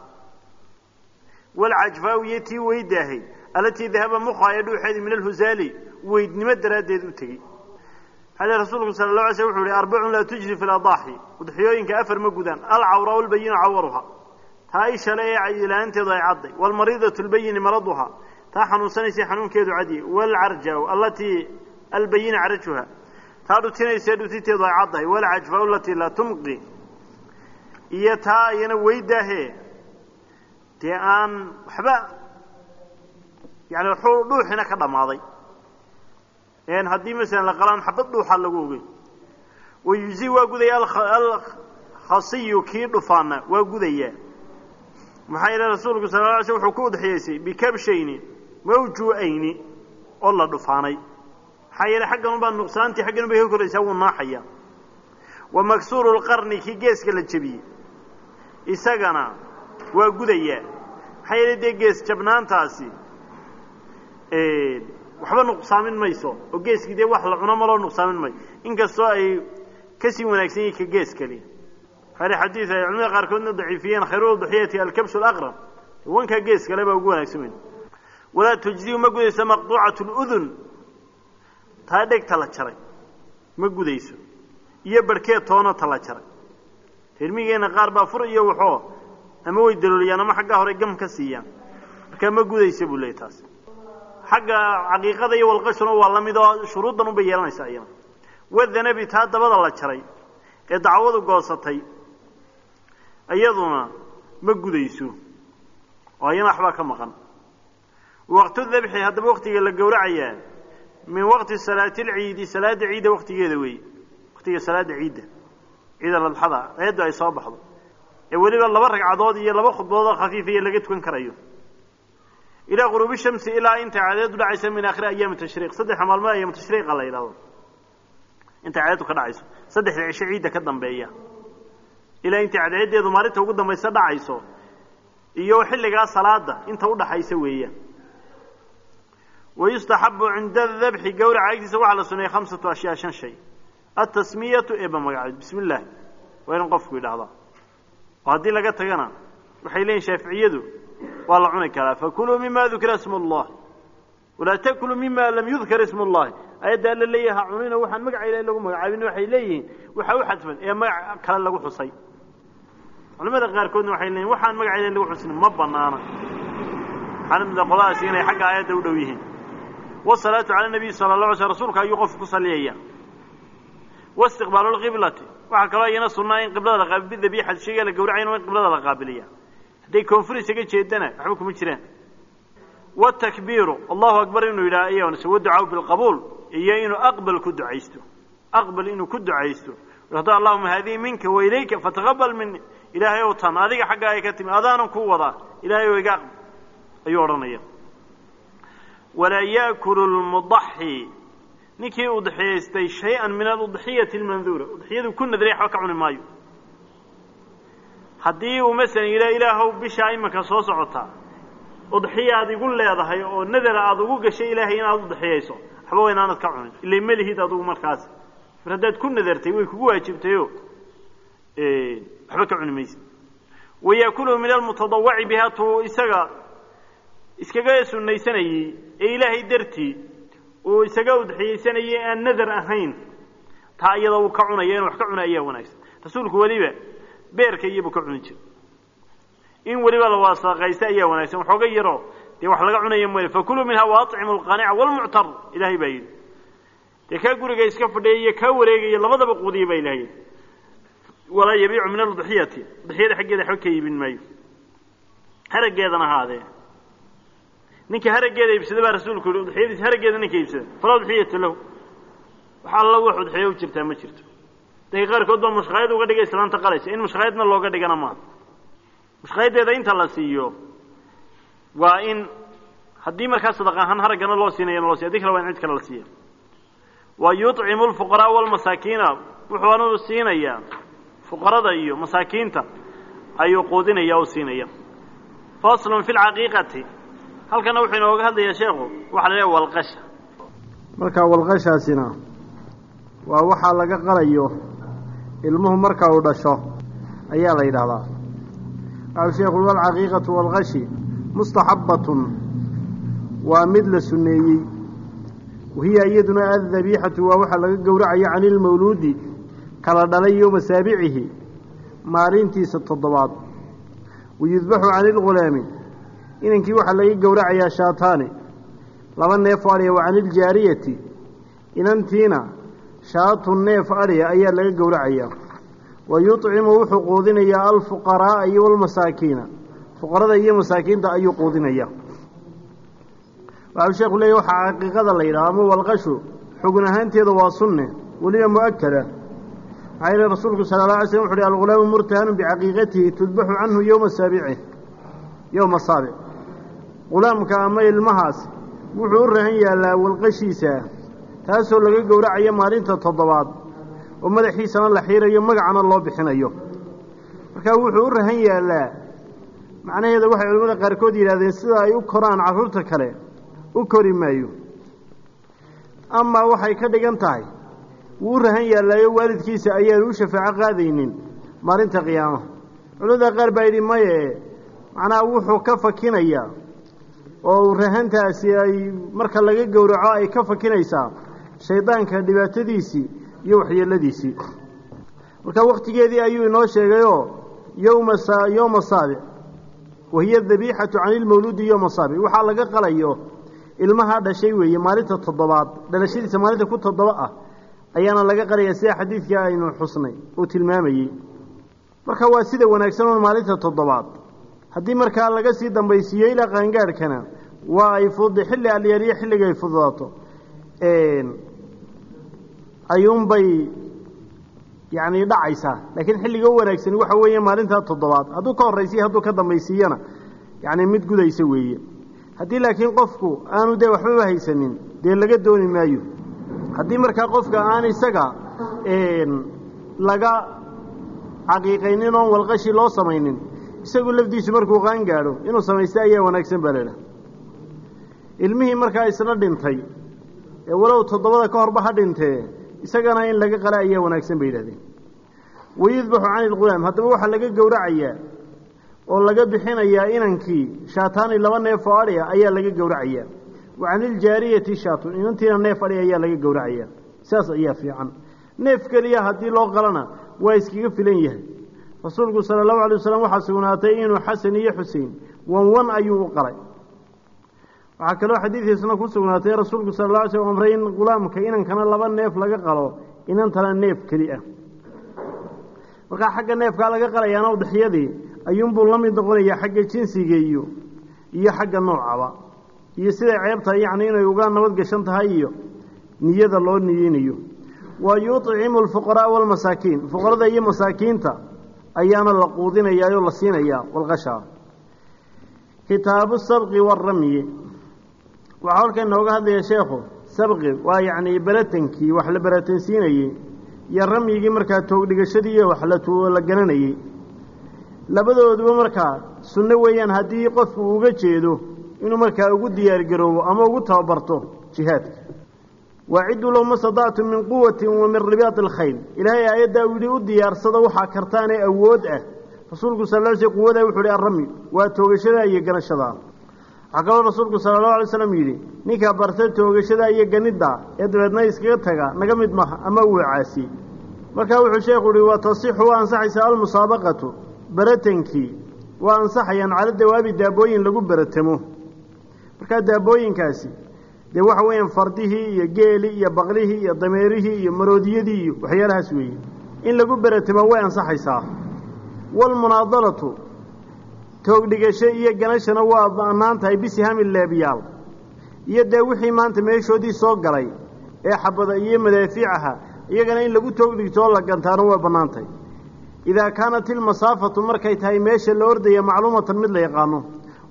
Walcajfaaw tii weydaahay allatii dahaba mukhaa ee dhuuxeedii min alhusaali weydnimo daraaddeed u tegey. Xale rasuulku sala la alay sl wuxu uhi arbacun laa tujzi fi ladaaxi udxiyooyinka afar ma gudaan. Alcawraa albayinu cawaruha. Taa ishale ee ilaanteedu ay cadday. Walmariidatu albayini maraduhaa taa xanuunsanaysay xanuunkeedu cadiyey walcarjaaw allatii albayina carajuha. Taa dhutinaysa dhutiteedu ay caddahay walcajfaaw alatii laa tumqi. Iyo taa iyana weydaahe dee aan waxba yani dhuuxina ka dhammaaday. Haddii masalan la qalaan xabad dhuuxa lagu ogey wayuzi waa gudaya alkhasiyu kii dhufaana waa gudayaa. Maxaa yeele rasuulku la alay sl wuxuu ku udxiyeysay bikabshayni mawjuu'ayni oo la dhufaanay. Maxaa yeele xaggan ubaa nuqsaantii xaggan ubay ka koraysaa wuu naaxaya. Wa maksuuru lqarni kii geeska la jebiyey. Isagana waa gudayaa maxaa yeele dee gees jabnaantaasi waxba nuqsaamin mayso. Oo geeskii dee wax la cuno maloo nuqsaamin mayo inkastoo ay ka sii wanaagsan yihiin ka gees kali hale xadiid ay culamada qaarkoodna daciifiyeen khayru duxiyati alkabsu alaqrab. Wankaa gees kale baa ugu wanaagsan weyn walaa tujziu ma gudayso maqduucatu ludun taa dhegta la jaray. Ma gudayso. Iyo barhkeed toona ta la jaray. Tirmigeenna qaar baa fur iyo waxoo ama way dalooliyaan ama xaggaa hore gam ka siiyaan. Markaa ma gudaysa buu leeyay taas. Xagga caqiiqada iyo walqashuna waa la mid oo shuruuddan unbay yeelanaysaa iyana wadanabi taa dabada la jaray ee dacwadu goosatay iyaduna ma gudayso. Oo ayana waxbaa ka maqan waqtu dabxi haddaba waktiga la gowracayaa min waqti salaati alciidi salaada ciidda waktigeeda weeye waktiga salaada ciidda ciid aladxada eeddu ay soo baxdo. Ee weliba laba ragcadood iyo laba khudbadood oo khafiifiya laga tukan karayo. Ilaa quruubi shamsi ilaa inta cadeedu dhacaysa min aakhiri ayaami tashriiq. Saddexa maalmood ayaamu tashriiqa la yidhahdo. Inta cadeedu ka dhacayso saddexda cisho ciidda ka dambeeya. Ilaa inta cadceedeedu maalinta ugu dambaysa dhacayso iyo xilligaa salaada inta udhaxaysa weeyaan wayustaxabu cinda dabxi gawraca agtiisa waxaa la suneeyey khamsatu ashyaa shan shay atasmiyatu eeba magaceed bismi illaahi waa in qofku yidhaahdaa oo haddii laga tagana waxay leeyihiin shaaficiyadu waa la cuni karaa fakuluu mima dukira ismu اllahi walaa takuluu mima lam yudkar ismu اllahi ayadda alla leeyaha cunina waxaan magaca ilahi lagu magacaabin waxay leeyihiin waxa u xadfan ee magac kale lagu xusay culamada qaarkoodna waxay leeyiin waxaan magaceeda lagu xusnin ma banaana waxaana mida qoladaasi inay xagga aayadda u dhow yihiin wasalaatu cala nabiy sala la sl rasuulka ayuu qofku ku saliyaya waistiqbaalu lqiblati waxaa kaloo iyana sunnaa in qiblada la qaabil bidabiixati shayga la gawracayn in qiblada la qaabiliya. Hadday koonfur isaga jeedana waxba kuma jiraan. Watakbiiru allahu akbar inuu yidhaha iyaonse waducaau bilqabuul iyo inuu aqbal ku ducaysto. Aqbal inuu ku ducaysto. Hada allahuma haadihi minka wa ilayka fataqabal mini ilaahay ow tan adiga xagga ay ka timi adaanan kuu wadaa ilahay ow iga aqbal ayuu odhanaya walaa yaakulu lmudaxi ninkii udxiyaystay shay-an min aludxiyati almanduura udxiyadu ku nadray waxba ka cuni maayo haddii uu masalan yidhaha ilaahow bishaa imanka soo socotaa udxiyaad igu leedahay oo nadara aada ugu gashay ilaahay inaad udxiyayso waxba waa ka cunin ila melihid adugu markaas mar haddaad ku nadartay way kugu waajibtayo waxba ka cuni maysa wayaakuluhu min almutadawaci bihaa tuu isaga iskaga sunaysanayey ee ilaahay dartii uu isaga udxiyaysanayay aan nadar ahayn taa iyada uu ka cunaya inu wax ka cuna ayaa wanaagsan. Rasuulku weliba beerka iyabuu ka cuni jira in weliba la waasaqaysta ayaa wanaagsan. Waxooga yaroo dee wax laga cunaya mooye fakuluu minha waatcimu alqaanica walmuctar ilahay baa yidhi. Dee kaa guriga iska fadhiya iyo wareegaya labadaba quudiya baa ilahay yidhi. Walaa yabiicu min aludxiyati udxiyada xaggeeda waxba ka iibin maayo. Haraggeedana ahaadee ninka haraggeeda iibsada baa rasuulku yihi udxiyadiisa haraggeeda ninka iibsada falaa udxiyata lahu. Wax alla wax udxiyo u jirtaa ma jirto. Dadka qaarkood baa mushqaayad uga dhiga islaanta qalaysa. In mushqaayadna looga dhigana maaha mushqaayaddeeda inta la siiyo waa in haddii markaa sadaq ahaan haraggana loo siinayana loo siya haddii kale waa in cid kale la siiya wa yuطcimu lfuqaraa walmasaakiina wuxuanu siinayaa fuqarada iyo masaakiinta ayuu quudinaya o siinaya faslun fi lcaqiiqati halkana wuxuu inooga hadlayaa sheekhu waxa la leeya walqasha. Marka walqashaasina waa waxaa laga qalayo ilmuhu marka uu dhasho ayaa la yidhahdaa waxau sheekhu walcaqiiqatu walqashi mustaxabbatun waa mid la sunneeyey. Wahiya iyaduna addabiixatu waa waxaa laga gowracayo cani ilmawluudi kala dhalay yowma saabicihi maalintiisa toddobaad. Wayudbaxu cani ilghulaami inankii waxaa laga gowracayaa shaataani. Laba neef adhiya wa cani iljaariyati inantiina shaatu neef adhiya ayaa laga gowracayaa. Wa yuطcimu wuxuu quudinayaa alfuqaraa'a iyo walmasaakiina. Fuqarada iyo masaakiinta ayuu quudinayaa. Waxau sheekhu leeyahy waxaa caqiiqada la yidhaha ama walqashu xugun ahaanteeda waa sunne weliba mu'akada maxaa yeele rasuulku sala alla alay slm wuxu uhi algulaamu murtahanun bicaqiiqatihi tudbaxu canhu yowma saabici yowma saabic qulaamka ama ilmahaas wuxuu u rahan yaallaa walqashiisa taasoo laga gowracayo maalinta toddobaad oo madaxiisana la xiirayo magacana loo bixinayo. Markaa wuxuu u rahan yaallaa macnaheeda waxay culimmada qaarkood yidhahdeen sida ay u koraan carruurta kale u kori maayo. Amaa waxay ka dhigan tahay wuu u rahan yaallaayo waalidkiisa ayaanu u shafaaco qaadaynin maalinta qiyaamaha culimmada qaar baa yidhi maye macnaha wuxuu ka fakinayaa oo rahantaasi ay marka laga gowraco ay ka fakinaysaa shaydaanka dhibaatadiisii iyo waxyeeladiisii marka waktigeedii ayuu inoo sheegayoo yowma yowma saabic wahiya dabiixatu cani ilmawluudi yowma saabic. Waxaa laga qalayo ilmahaa dhashay weeye maalinta toddobaad dhalashadiisa maalinta ku toddoba ah ayaana laga qalaya sida xadiidkii aynu xusnay uu tilmaamayey. Marka waa sida wanaagsan oo maalinta toddobaad haddii markaa laga sii dambaysiiyo ilaa qaangaadhkana waa ay fud xilli alyaaliyo xilliga ay fududaato. Ayuunbay yacni dhacaysaa. Laakiin xilliga u wanaagsani waxa weeye maalintaa toddobaad. Hadduu ka horraysiiyo hadduu ka dambaysiiyana yacni mid gudaysa weeye. Haddii laakiin qofku aanu dee waxbaba haysanin dee laga dooni maayo. Haddii markaa qofka aan isaga laga caqiiqaynin oon walqashi loo samaynin isagu lafdiisu markuu qaan gaadho inuu samaysta ayaa wanaagsan baa laidhaha ilmihii markaa isna dhintay ee walow toddobada ka horba ha dhintee isagana in laga qala ayaa wanaagsan bay yidhahdeen. Wayudbaxu cani ilghulaam haddaba waxaa laga gowracayaa oo laga bixinayaa inankii shaataani laba neef oo adhi ayaa laga gowracayaa wa caniljaariyati shaatun inantiina neef adhi ayaa laga gowracayaa saas ayaa fiican. Neef keliya haddii loo qalana waa iskaga filan yahay rasuulku sala allahu alay wasalam waxaa sugnaatay inuu xasan iyo xusein wan wan ayuu u qalay waxaa kaloo xadiidiisna ku sugnaatay rasuulku sala alla alay amray in gulaamka inankana laba neef laga qalo inantana neef keli ah. Markaa xagga neefkaa laga qalayaana udexyadii ayuunbuu la mid noqonayaa xagga jinsiga iyo iyo xagga noocaba iyo siday ceebtahay yacni inay uga nabad gashan tahay iyo niyada loo niyeynayo. Wa yuطcimu alfuqaraaa walmasaakiin fuqarada iyo masaakiinta ayaana la quudinayaa oo la siinayaa walqashaa kitaabu sabqi waaramyi waxaa halkan inooga hadlaya sheekhu sabqi waa yacni beratankii wax la beratansiinayey iyo ramyigii markaa toogdhigashadii iyo wax la garanayey labadooduba markaa sunno weeyaan haddii qofku uga jeedo inuu markaa ugu diyaargaroobo ama ugu tababarto jihaadka waacidduu lahu ma stadactum min quwatin wa min ribaati alkhayl. Ilaahay aayaddaa uu yidhi u diyaarsada waxaa kartaanee awood ah. Rasuulku sal l sl quwadaa wuxuu ihi arrami waa toogashada iyo ganashadaa waxaa kaloo rasuulku sala allahu alay slam yidhi ninkaa barta toogashada iyo ganidda ee dabeedna iskaga taga naga mid maha ama uu caasi markaa wuxuu sheekhu yihi waa tasixu waa ansaxaysaa almusaabaqatu beratankii waa ansaxayaan cala dawaabi daabooyin lagu beratamo markaa dee waxa weeyaan fardihii iyo geeli iyo baqlihii iyo dameerihii iyo maroodiyadii iyo waxyaalahaas weeye. In lagu beratamo way ansaxaysaa. Waalmunaadalatu toogdhigasho iyo ganashana waa bannaan tahay bisihami leebyaal iyo dee wixii maanta meeshoodii soo galay ee xabada iyo madaafiicaha iyagana in lagu toogdhigto oo la gantaano waa bannaan tahay idaa kaanat ilmasaafatu markay tahay meesha la ordaya macluumatan mid la yaqaano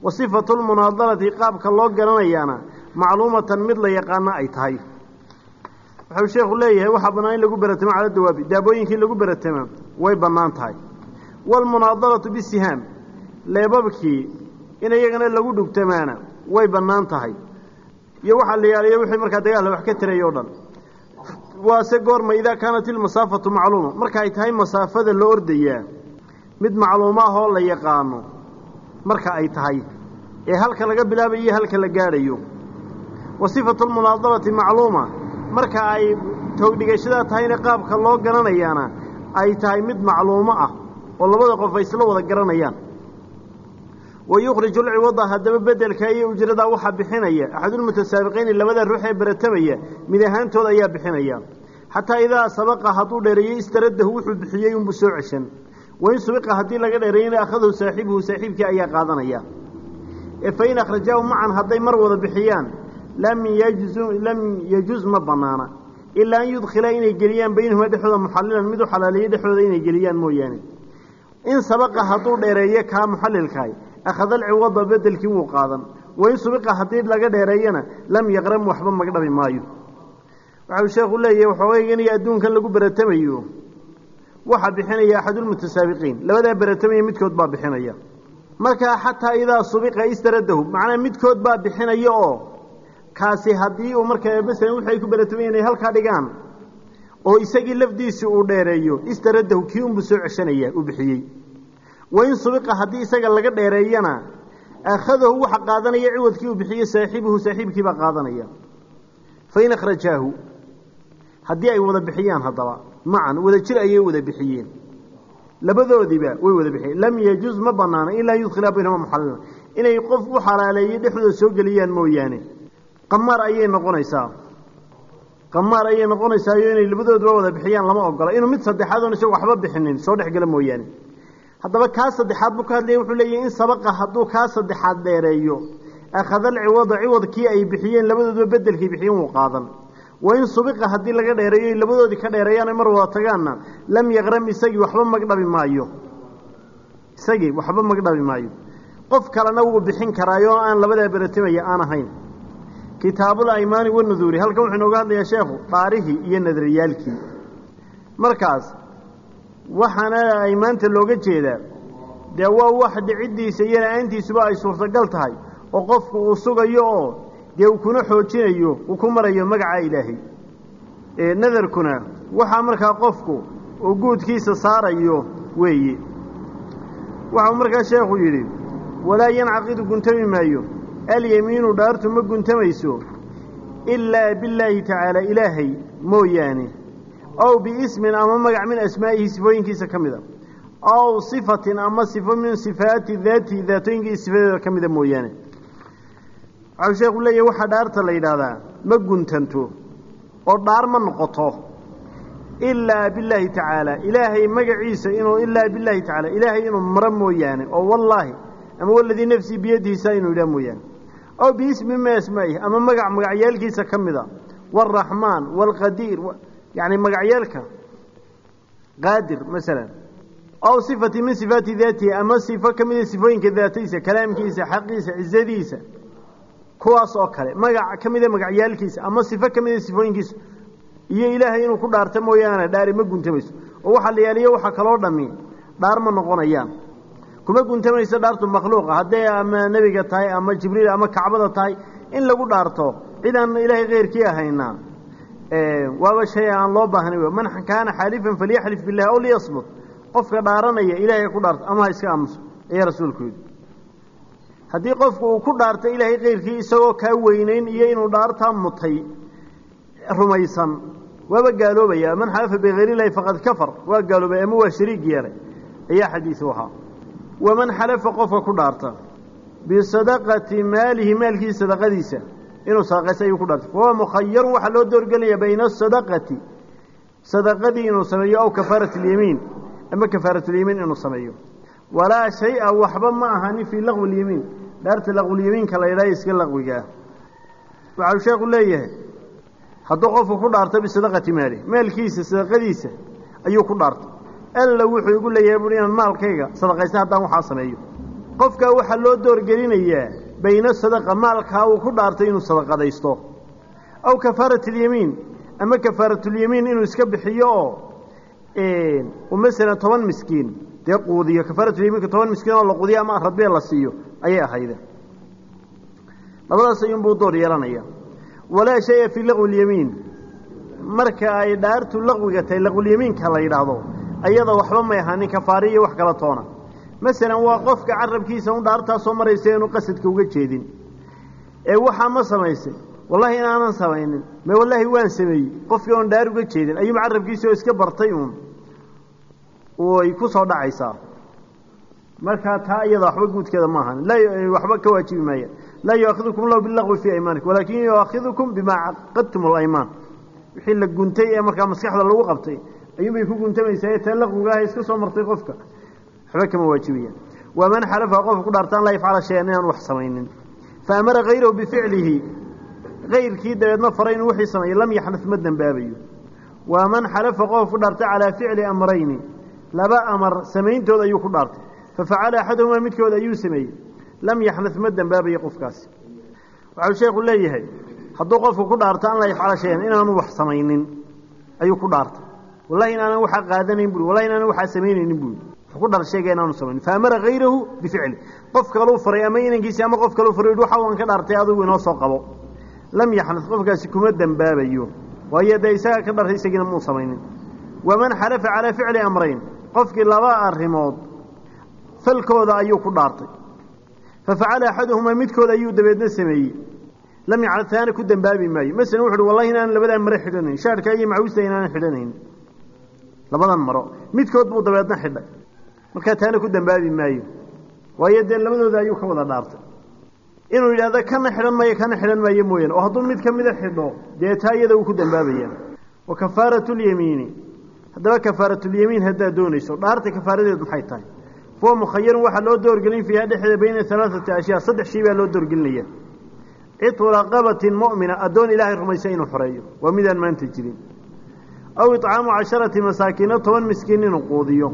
wa sifatu lmunaadalati qaabka loo garanayaana macluumatan mid la yaqaano ay tahay. Wuxuu sheekhu leeyahay waxaa bannaan in lagu beratamo cala dawaabi. Daabooyinkii lagu beratama way bannaan tahay. Waalmunaadalatu bisihaam leebabkii in iyagana lagu dhugtamaana way bannaan tahay. Iyo waxaa la yaaliya wixii markaa dagaalla wax ka tiraya o dhan waase goorma idaa kaanat ilmasaafatu macluuma. Marka ay tahay masaafada la ordayaa mid macluumo ah oo la yaqaano marka ay tahay. Ee halka laga bilaabayo iyo halka la gaadhayo wa sifatu lmunaadalati macluuma. Marka ay toogdhigashadaa tahayna qaabka loo garanayaana ay tahay mid macluumo ah oo labada qof ay isla wada garanayaan. Wa yukhriju lciwada haddaba bedelka iyo ujradaa waxaa bixinaya. Axadulmutasaabiqayni labada ruux ee beratamaya mid ahaantooda ayaa bixinaya. Xataa idaa sabaqa hadduu dheereeyey istaradahu wuxuu bixiyey unbuu soo ceshan. Wain subiqa haddii laga dheereeyena akhadahu saaxibuhu saaxiibkii ayaa qaadanaya. Ee fain akhrajaahu macan hadday mar wada bixiyaan lam yajuz ma banaana. Ilaa an yudkhila inay geliyaan baynahuma dhexdooda muxalilan mid u xalaaleeyey dhexdooda inay geliyaan mooyaane. In sabaqa hadduu dheereeyo kaa muxalilkahay akhada alciwada bedelkii wuu qaadan. Wain subiqa haddii laga dheereeyana lam yaqram waxba maga dhabi maayo. Waxau sheekhu leeyahay waxoogaygan iyo adduunkan lagu beratamayo waxaa bixinaya axadulmutasaabiqiin labadaa beratamaya midkood baa bixinaya. Markaa xataa idaa subiqa istaradahu macnaa midkood baa bixinaya oo kaasi haddii uu markaa masalan wixi ay ku beratamayeen ay halkaa dhigaan oo isagii lafdiisii uu dheereeyo istaradahu kii soo ceshanaya uu bixiyey. Wain subiqa haddii isaga laga dheereeyana akhadahu waxa qaadanaya ciwadkii uu bixiye saaxibuhu saaxiibkiibaa qaadanaya. Fain akhrajaahu haddii ay wada bixiyaan haddaba macan wada jir ayay wada bixiyeen. Labadoodiiba way wada bixiyeen. Lam yajuz ma banaana ilaa yudkhilaa baynahuma muxalila inay qof u xalaaleeyey dhexdooda soo geliyaan mooyaane qamaar ayay noqonaysaa. Qamaar ayay noqonaysaayo inay labadooduba wada bixiyaan lama ogola. Inuu mid saddexaad oon isaga waxba bixinin soo dhexgala mooyaane. Haddaba kaa saddexaad buu ka hadlaya wuxuu leeyahy in sabaqa hadduu kaa saddexaad dheereeyo akhada alciwada ciwadkii ay bixiyeen labadooduba bedelkii bixiyeen wuu qaadan. Wain subiqa haddii laga dheereeyo labadoodii ka dheereeyaan mar wada tagaanna lam yaqram isagii waxba magdhabi maayo. Isagii waxba magdhabi maayo. Qof kalena wuu bixin karaayo aan labadaa beratamaya aan ahayn kitaabul aymaani wanuduuri halkan wuxuu inooga hadlayaa sheekhu dhaarihii iyo nadariyaalkii markaas waxaana aymaanta looga jeedaa dee waa wax dhiciddiisa iyo la'aantiisuba ay suurtagal tahay oo qofku uu sugayo oo dee uu kuna xoojinayo uu ku marayo magaca ilaahay. Nadarkuna waxaa markaa qofku uu guudkiisa saarayo weeye. Waxau markaa sheekhu yidhi walaa yancaqidu guntami maayo alyamiinu dhaartu ma guntamayso ilaa billaahi tacaala ilaahay mooyaane. Ow biismin ama magac min asmaa'ihi sifooyinkiisa ka mida aw sifatin ama sifo min sifaati daati daatooyinkii sifadeeda ka mida mooyaane. Waxau sheekhu leeyahy waxaa dhaarta la yidhaahdaa ma guntanto oo dhaar ma noqoto ilaa billaahi tacaala ilaahay magaciisa inuu ilaa billaahi tacaala ilaahay inuu maro mooyaane oo wallaahi ama waladii nafsii biyadiisa inuu yidhaha mooyaane aw biismi ma asmaa'ihi ama magac magacyaalkiisa ka mida. Waalraxmaan waalqadiir yacni magacyaalka. Qaadir masalan. Aw sifati min sifaati daatihi ama sifo ka mida sifooyinka daatadiisa kalaamkiisa xaqiisa cizadiisa kuwaas oo kale magac ka mida magacyaalkiisa ama sifo ka mida sifooyinkiisa. Iyo ilaahay inuu ku dhaarta mooyaane dhaari ma guntamayso oo waxaa la yaaliyo waxa kaloo dhammi. Dhaar ma noqonayaan kuma guntamayso dhaartu makhluuqa hadday ama nebiga tahay ama jibriil ama kacbada tahay in lagu dhaarto cid aan ilaahay keyrkii ahayna waaba shay aan loo baahnay man kaana xaalifan falyaxlif billahi aw liyasmut. Qofka dhaaranaya ilaahay ku dhaarto ama ha iska aamuso ayaa rasuulku yidhi. Haddii qofku uu ku dhaarto ilaahay keyrkii isagoo kaa weynayn iyo inuu dhaartaa mutay rumaysan waaba gaaloobaya man xalafa bikayr illahi faqad kafar waa gaaloobay ama waa shariig yeelay. Ayaa xadiisu ahaa waman xalafa qofka ku dhaarta bisadaqati maalihi maalkiisa sadaqadiisa. Inuu sadaqaysta ayuu ku dhaartay fahuwa mukhayarun waxaa loo doorgelaya bayna asadaqati sadaqadii inuu sameeyo aw kafaarati اlyamiin ama kafaaratulyamiin inuu sameeyo. Walaa shay-a waxba ma ahani fii laqwi اlyamiin dhaarta laqwulyamiinka la yidhaha iska laqwigaa waxau sheekhu leeyahay hadduu qofku ku dhaarto bisadaqati maalihi maalkiisa sadaqadiisa ayuu ku dhaartay alla wuxuu igu leeyahay buui inaan maalkayga. Sadaqaysta haddaan waxaa sameeyo. Qofkaa waxaa loo doorgelinayaa bayna sadaqa maalkaa uu ku dhaartay inuu sadaqadaysto. Aw kafaarat ama kafaaratulyamiin inuu iska bixiyo oo masalan toban miskiin. Dee quudiyo kafaaratulyamiinka toban miskiin oo la quudiyo ama radbee la siiyo ayay ahayde labadaas ayuunbuu door yeelanaya walaa shaya fii laqwi lyamiin marka ay dhaartu laqwiga tahay laqwulyamiinka la yidhaahdo ayada waxba may ahaanin kafaari iyo wax kala toona. Masalan waa qofka carabkiisa un dhaartaa soo maraysa inuu qasadka uga jeedin. Ee waxaa ma samaysay wallahi inaanan samaynin. Me wallaahi waan sameeyey. Qofkii oon dhaar uga jeedin ayuuba carabkiisa oo iska bartay uun way ku soo dhacaysaa. Markaa taa iyada waxba guudkeeda ma ahan. Waxba ka waajibi maaya laa yuaakidukum lahu bilaqwi fii aymaanikum walaakin yuaakidukum bimaa caqadtum alaymaan. Wixii la guntay ee markaa maskaxda lagu qabtay ayuunbay ku guntamaysaa taa laqwigaah iska soo martay qofka. Waxba kama waajibayaan waman xalafa qofka ku dhaartaan laa yafcala shayan inaan wax samaynin. Fa amara hayrahu bificlihi. Kayrkii dabeedna faray inuu wixii sameeyo lam yaxnad ma dembaabayo waman xalafa qofka ku dhaartay calaa ficli amrayni. Laba amar samayntood ayuu ku dhaartay. Fafacala axaduhumaa midkood ayuu sameeyey. Lam yaxnad ma dembaabayo qofkaasi. Waxau sheekhu leeyahay hadduu qofku ku dhaarto an laa yafcala shayan inaanu wax samaynin ayuu ku dhaartay wallahi inaanan waxaa qaadanayn bui wallahi inaanan waxaa samaynaynin bui ku dhar sheega inaanu samayn. Faamara hayrahu bificli qof kaluu faray ama inankiisi ama qof kaluu faray waxa waan ka dhaartay adigu inoo soo qabo. Lam yaxnad qofkaasi kuma dembaabayo waayo dee isagaa ka dhartay isagiina muu samaynin. Waman xalafa calaa ficli amrayn. Qofkii laba arrimood falkooda ayuu ku dhaartay. Fafacala axaduhumaa midkood ayuu dabeedna sameeyey. Lam yaxnad taana ku dembaabi maayo. Masalan wuxu uhi wallahi inaanan labadan mare xidhanayn. Shaarkaa iyo macawista inaanan xidhanayn labadan maro. Midkood buu dabeedna xidhay. Markaa taana ku dembaabi maayo. Waayo dee labadooda ayuu ka wada dhaartay. Inuu yidhahdo kana xidhan maayo kana xidhan maayo mooyaane. Oo hadduu mid ka mida xidho dee taa iyada uu ku dembaabayaa wa kafaaratulyamiini haddaba kafaaratulyamiin haddaad doonayso dhaarta kafaaradeed maxay tahay? Fuwa mukhayarun waxaa loo doorgelin fiiha dhexdeeda bayna alaaati ashyaa saddex shay baa loo doorgelinaya. Citu raqabatin mu'mina addoon ilaahay rumaysa inuu xoreeyo. Waa midaan maanta jirin aw icaamu casharati masaakiino toban miskiin inuu quudiyo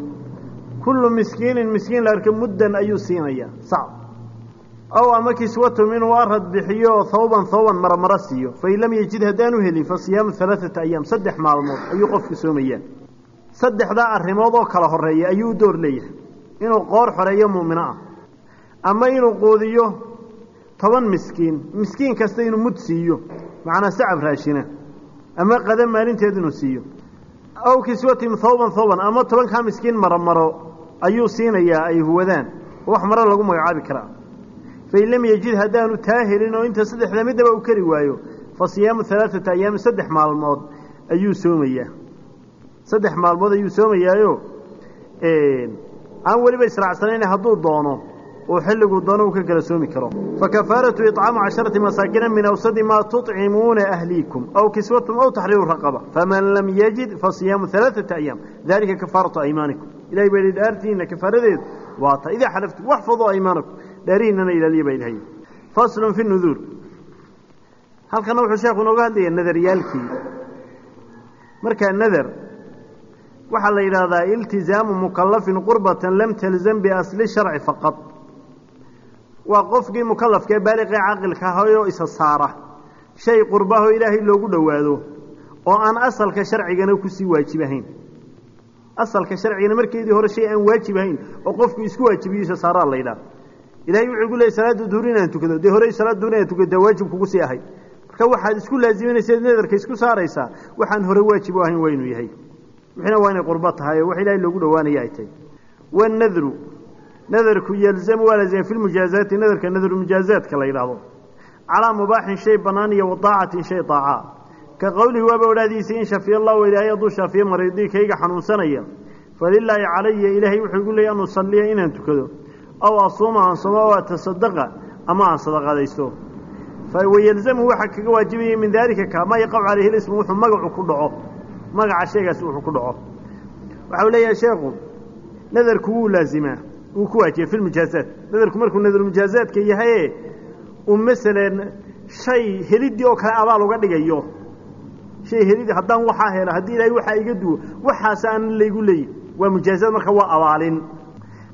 kullu miskiinin miskiin la arka muddan ayuu siinayaa sac aw ama kiswatum inuu arad bixiyo hawban hawban marmaro siiyo fain lam yejid haddaanu helin fa siyaamu alaaata ayaam saddex maalmood ayuu qofku soomayaa saddexdaa arrimood oo kala horreeya ayuu u door leeyahay inuu qoor xoreeyo muumino ah ama inuu quudiyo toban miskiin miskiin kasta inuu mud siiyo macnaa raashina ama qada maalinteed inuu siiyo. Aw kiswatim hawban hawban ama tobankaa miskiin maromaro ayuu siinayaa ay huwadaan. Wax maro lagu magacaabi karaa. Fain lam yejid haddaanu taa helin oo inta saddexda midaba u kari waayo fa siyaamu alaaata ayaami saddex maalmood ayuu soomayaa. Saddex maalmood ayuu soomayaayo aan weliba israacsanayn hadduu doono uu xilligu doonuu ka kala soomi karo fakafaaratu icaamu casharati masaakina min awsadi maa tuطcimuuna ahliikum aw kiswatum aw taxriiru raqaba. Faman lam yajid fasiyaamu alaaثata ayaam dalika kafaaratu aymaanikum. Ilahay baa dhaartiina kafaaradeedu waa ta idaa xalaftu waxfaduu aymaanakum. Dhaarihiinana ilaaliya baa ilahay faslun fi nuduur. Halkana wuxuu sheekhu inooga hadlayaa nadaryaalkii. Markaa nadar waxaa la yidhaahdaa iltizaamu mukalafin qurbatan lam talzam biasli sharci faqad waa qofkii mukalafka ee baaliqee caqilka ahayoo isa saara. Shay qurbahoo ilaahay loogu dhowaado oo aan asalka sharcigana ku sii waajibahayn asalka sharcigana markeedii hore shay aan waajib ahayn oo qofku isku waajibiyo isa saaraa la yidhaha ilahay wuxuu ku leeyay salaada duhur inaan tukado. Dee horey salaada duhur inaan tukado waajib kugu sii ahay. Marka waxaad isku laaziminaysa nadarka isku saaraysaa waxaan hore waajib u ahayn waa inuu yahay wixina waa inay qurbo nadarku yalzamu waa laazima fi lmujaazaati nadarka nadrumujaazaadka la yidhaahdo calaa mubaaxin shay bannaan iyo wadaacatin shay daaca ka qowlihi waaba odhaadiisa in shafiya allahu ilaahay hadduu shaafiye mariidii kayga xanuunsanaya falilaahi calaya ilaahay wuxuu igu leeyay an usalliya inaan tukado aw asuuma aan somo aw atasadaqa ama aan sadaqadaysto wayalzamu waxaa kaga waajibaya min daalika ka maa yaqacu calayhi lismu wuxuu magacu ku dhaco magaca sheegaasi wuxuu ku dhaco waxa uu leeyahay sheekhu wuu ku waajiba fi lmujaazaat nadarku markuu nadarmujaazaadka yahaye uu masalan shay heliddii oo kale abaal uga dhigayo. Shay helidii haddaan waxaa helo haddii ilaahay waxaa iga duwo waxaas aan laygu leeyi waa mujaazaad marka waa abaalin.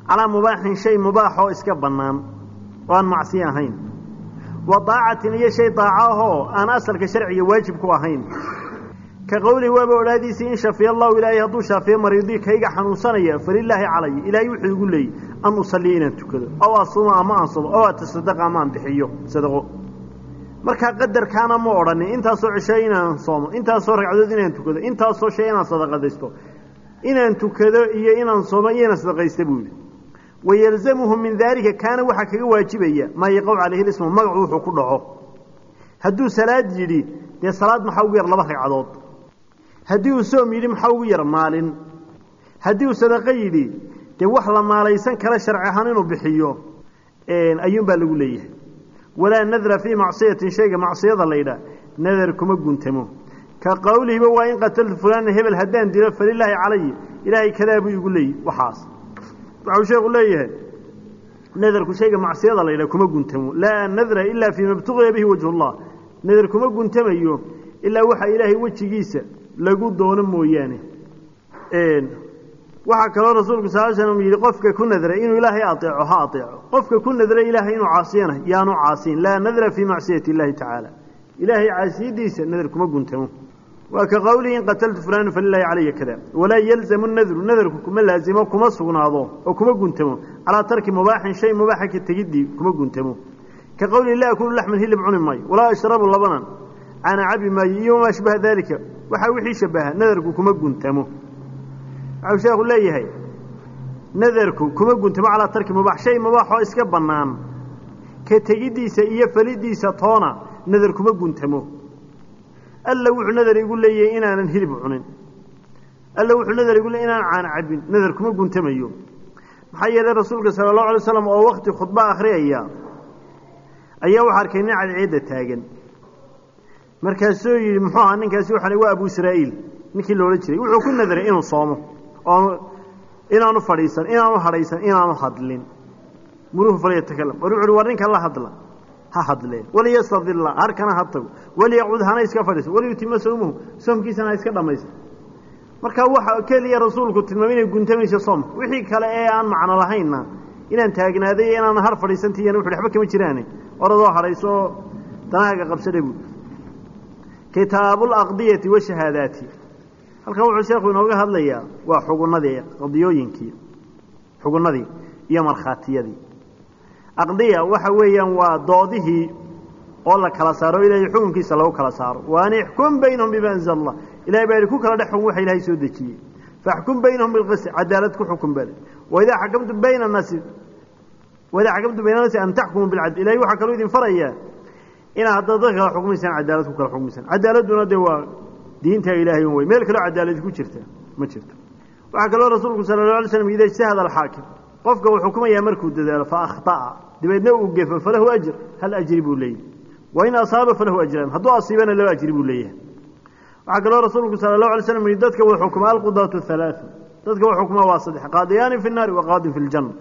Calaa mubaaxin shay mubaaxoo iska bannaan. Oo aan macsi ahayn. Wa daacatin iyo shay daaco ahoo aan asalka sharciga waajib ku ahayn ka qowlihi waaba odhaadiisii in shafiya allahu ilaahay hadduu shaafiyo mariidii kayga xanuunsanaya falilaahi calaya ilaahay wuxuu igu leeyey an usalliya inaan tukado. Aw asuuma ama aan somo aw atasadaqa ama aan bixiyo sadaqo. Markaa qadarkaana ma odhanin intaasoo cisho inaan soomo intaasoo ragcadood inaan tukado intaasoo shay inaan sadaqadaysto. Inaan tukado iyo inaan soomo iyo inaan sadaqaysta buu yidhi wayalzamuhu min daalika kaana waxaa kaga waajibaya maa yaqaw calayhi lismu magacu wuxuu ku dhaco. Hadduu salaad yidhi dee salaad haddii uu soom yidhi maxaa ugu yar maalin? Haddii uu sadaqo yidhi dee wax la maalaysan kara sharci ahaan inuu bixiyo ayuunbaa lagu leeyahay. Walaa nadra fii macsiyatin shayga macsiyada laydhaah nadar kuma guntamo. Ka qowlihiba waa in qataltu fulaana hebel haddaan dilo falilaahi calay ilaahay kadaa buu igu leeyi waxaas. Waxau sheekhu leeyahay nadarku shayga macsiyada laydhaah kuma guntamo. Laa nadra ilaa fii ma btuqiya bihi wajhullah nadar kuma guntamayo ilaa waxa ilaahay wejigiisa lagu doono mooyaane. Waxaa kaloo rasuulku sal slm yidhi qofka ku nadray inuu ilaahay aeeco ha aeeco qofka ku nadray ilaahay inuu caasiyana yaanu caasiyin. Laa nadra fii macsiyati illaahi tacaala. Ilaahay caasiyadiisa nadar kuma guntamo. Waa ka qowlihi in qataltu fulaana falilaahi calaya kada walaa yalzamu nadru nadarku kuma laazimo kuma sugnaado oo kuma guntamo. Calaa tarki mubaaxin shay mubaaxa ka tegidii kuma guntamo. Ka qowlihi laa akulu laxman hilib cuni maayo walaa ashrabu labanan cana cabi maayo iyo wamaa ashbaha daalika waxaa wixii shabaha nadarku kuma guntamo waxau sheekhu leeyahay nadarku kuma guntamo calaa tarki mubaax shay mubaaxoo iska bannaan ka tegiddiisa iyo falidiisa toona nadar kuma guntamo alla wuxuu nadar igu leeyahay inaanan hilib cunin alla wuxuu nadar igu leeyay inaanan caana cabin nadar kuma guntamayo maxaa yeelay rasuulka sala allahu alay waslam oo wakti khudba akhriyaya ayaa waxaa arkay nin cadceedda taagan markaasuu yidhi muxuu ahaa ninkaasi waxaan waa abu israa'iil. Ninkii la odhan jiray wuxuu ku nadaray inuu soomo oo inaanu fadhiisan inaanu hadhaysan inaanu hadlin. Muruhu falyatakalam war wuxu uhi war ninkan la hadla ha hadleen. Waliyastadilla harkana ha tago. Waliyaqcud hana iska fadhiiso waliyutima sawmuhu soomkiisana ha iska dhammaysta marka waxa keliya rasuulku tilmaamay inay guntamayso soomka wixii kale ee aan macno lahaynna inaan taagnaaday inaan har fadhiisantiiyana wuxu waxba kama jiraane. Oradoo hadhayso oo danahaaga qabsadha buui kitaabuulaqdiyati washahaadaati halkan wuxuu sheekhu inooga hadlayaa waa xugunadii qadiyooyinkii xugunnadii iyo markhaatiyadii. Aqdiya waxa weeyaan waa doodihii oo la kala saaro ilaahay xukunkiisa lagu kala saaro. Wa an ixkum baynahum bima anzala allah ilahay baa ku kala dhex xukun waxa ilahay soo dejiyey. Faxkum baynahum bilqist cadaalad ku xukun bale waidaa xakamtum bayna annaasi waidaa xakamtum bayna annaasi an taxkumuu bilcadl ilahay waxaa kaloo idin farayaa inaad haddaad dadka kala xukmaysaan cadaalad ku kala xukmaysaan cadaaladduna dee waa diinta ilaahay un wey meel kaloo cadaaladi ku jirta ma jirto waxaa kaloo rasuulku sala la alay slam ida ijtahada alxaakim qofka uu xukumayaa markuu dadaalo fa akhطa'a dabeedna uu gefo falahu ajr. Hal ajri buu leeyahay. Wain asaaba falahu ajraan hadduu asiibana laba ajri buu leeyahay. Waxaa kaloo rasuulku sala allahu alay slam yihi dadka uu xukumaa alqudaatu halaatu dadka uu xukumaa waa saddex qaadiyaani fi nnaari wa qaadin fi ljanna.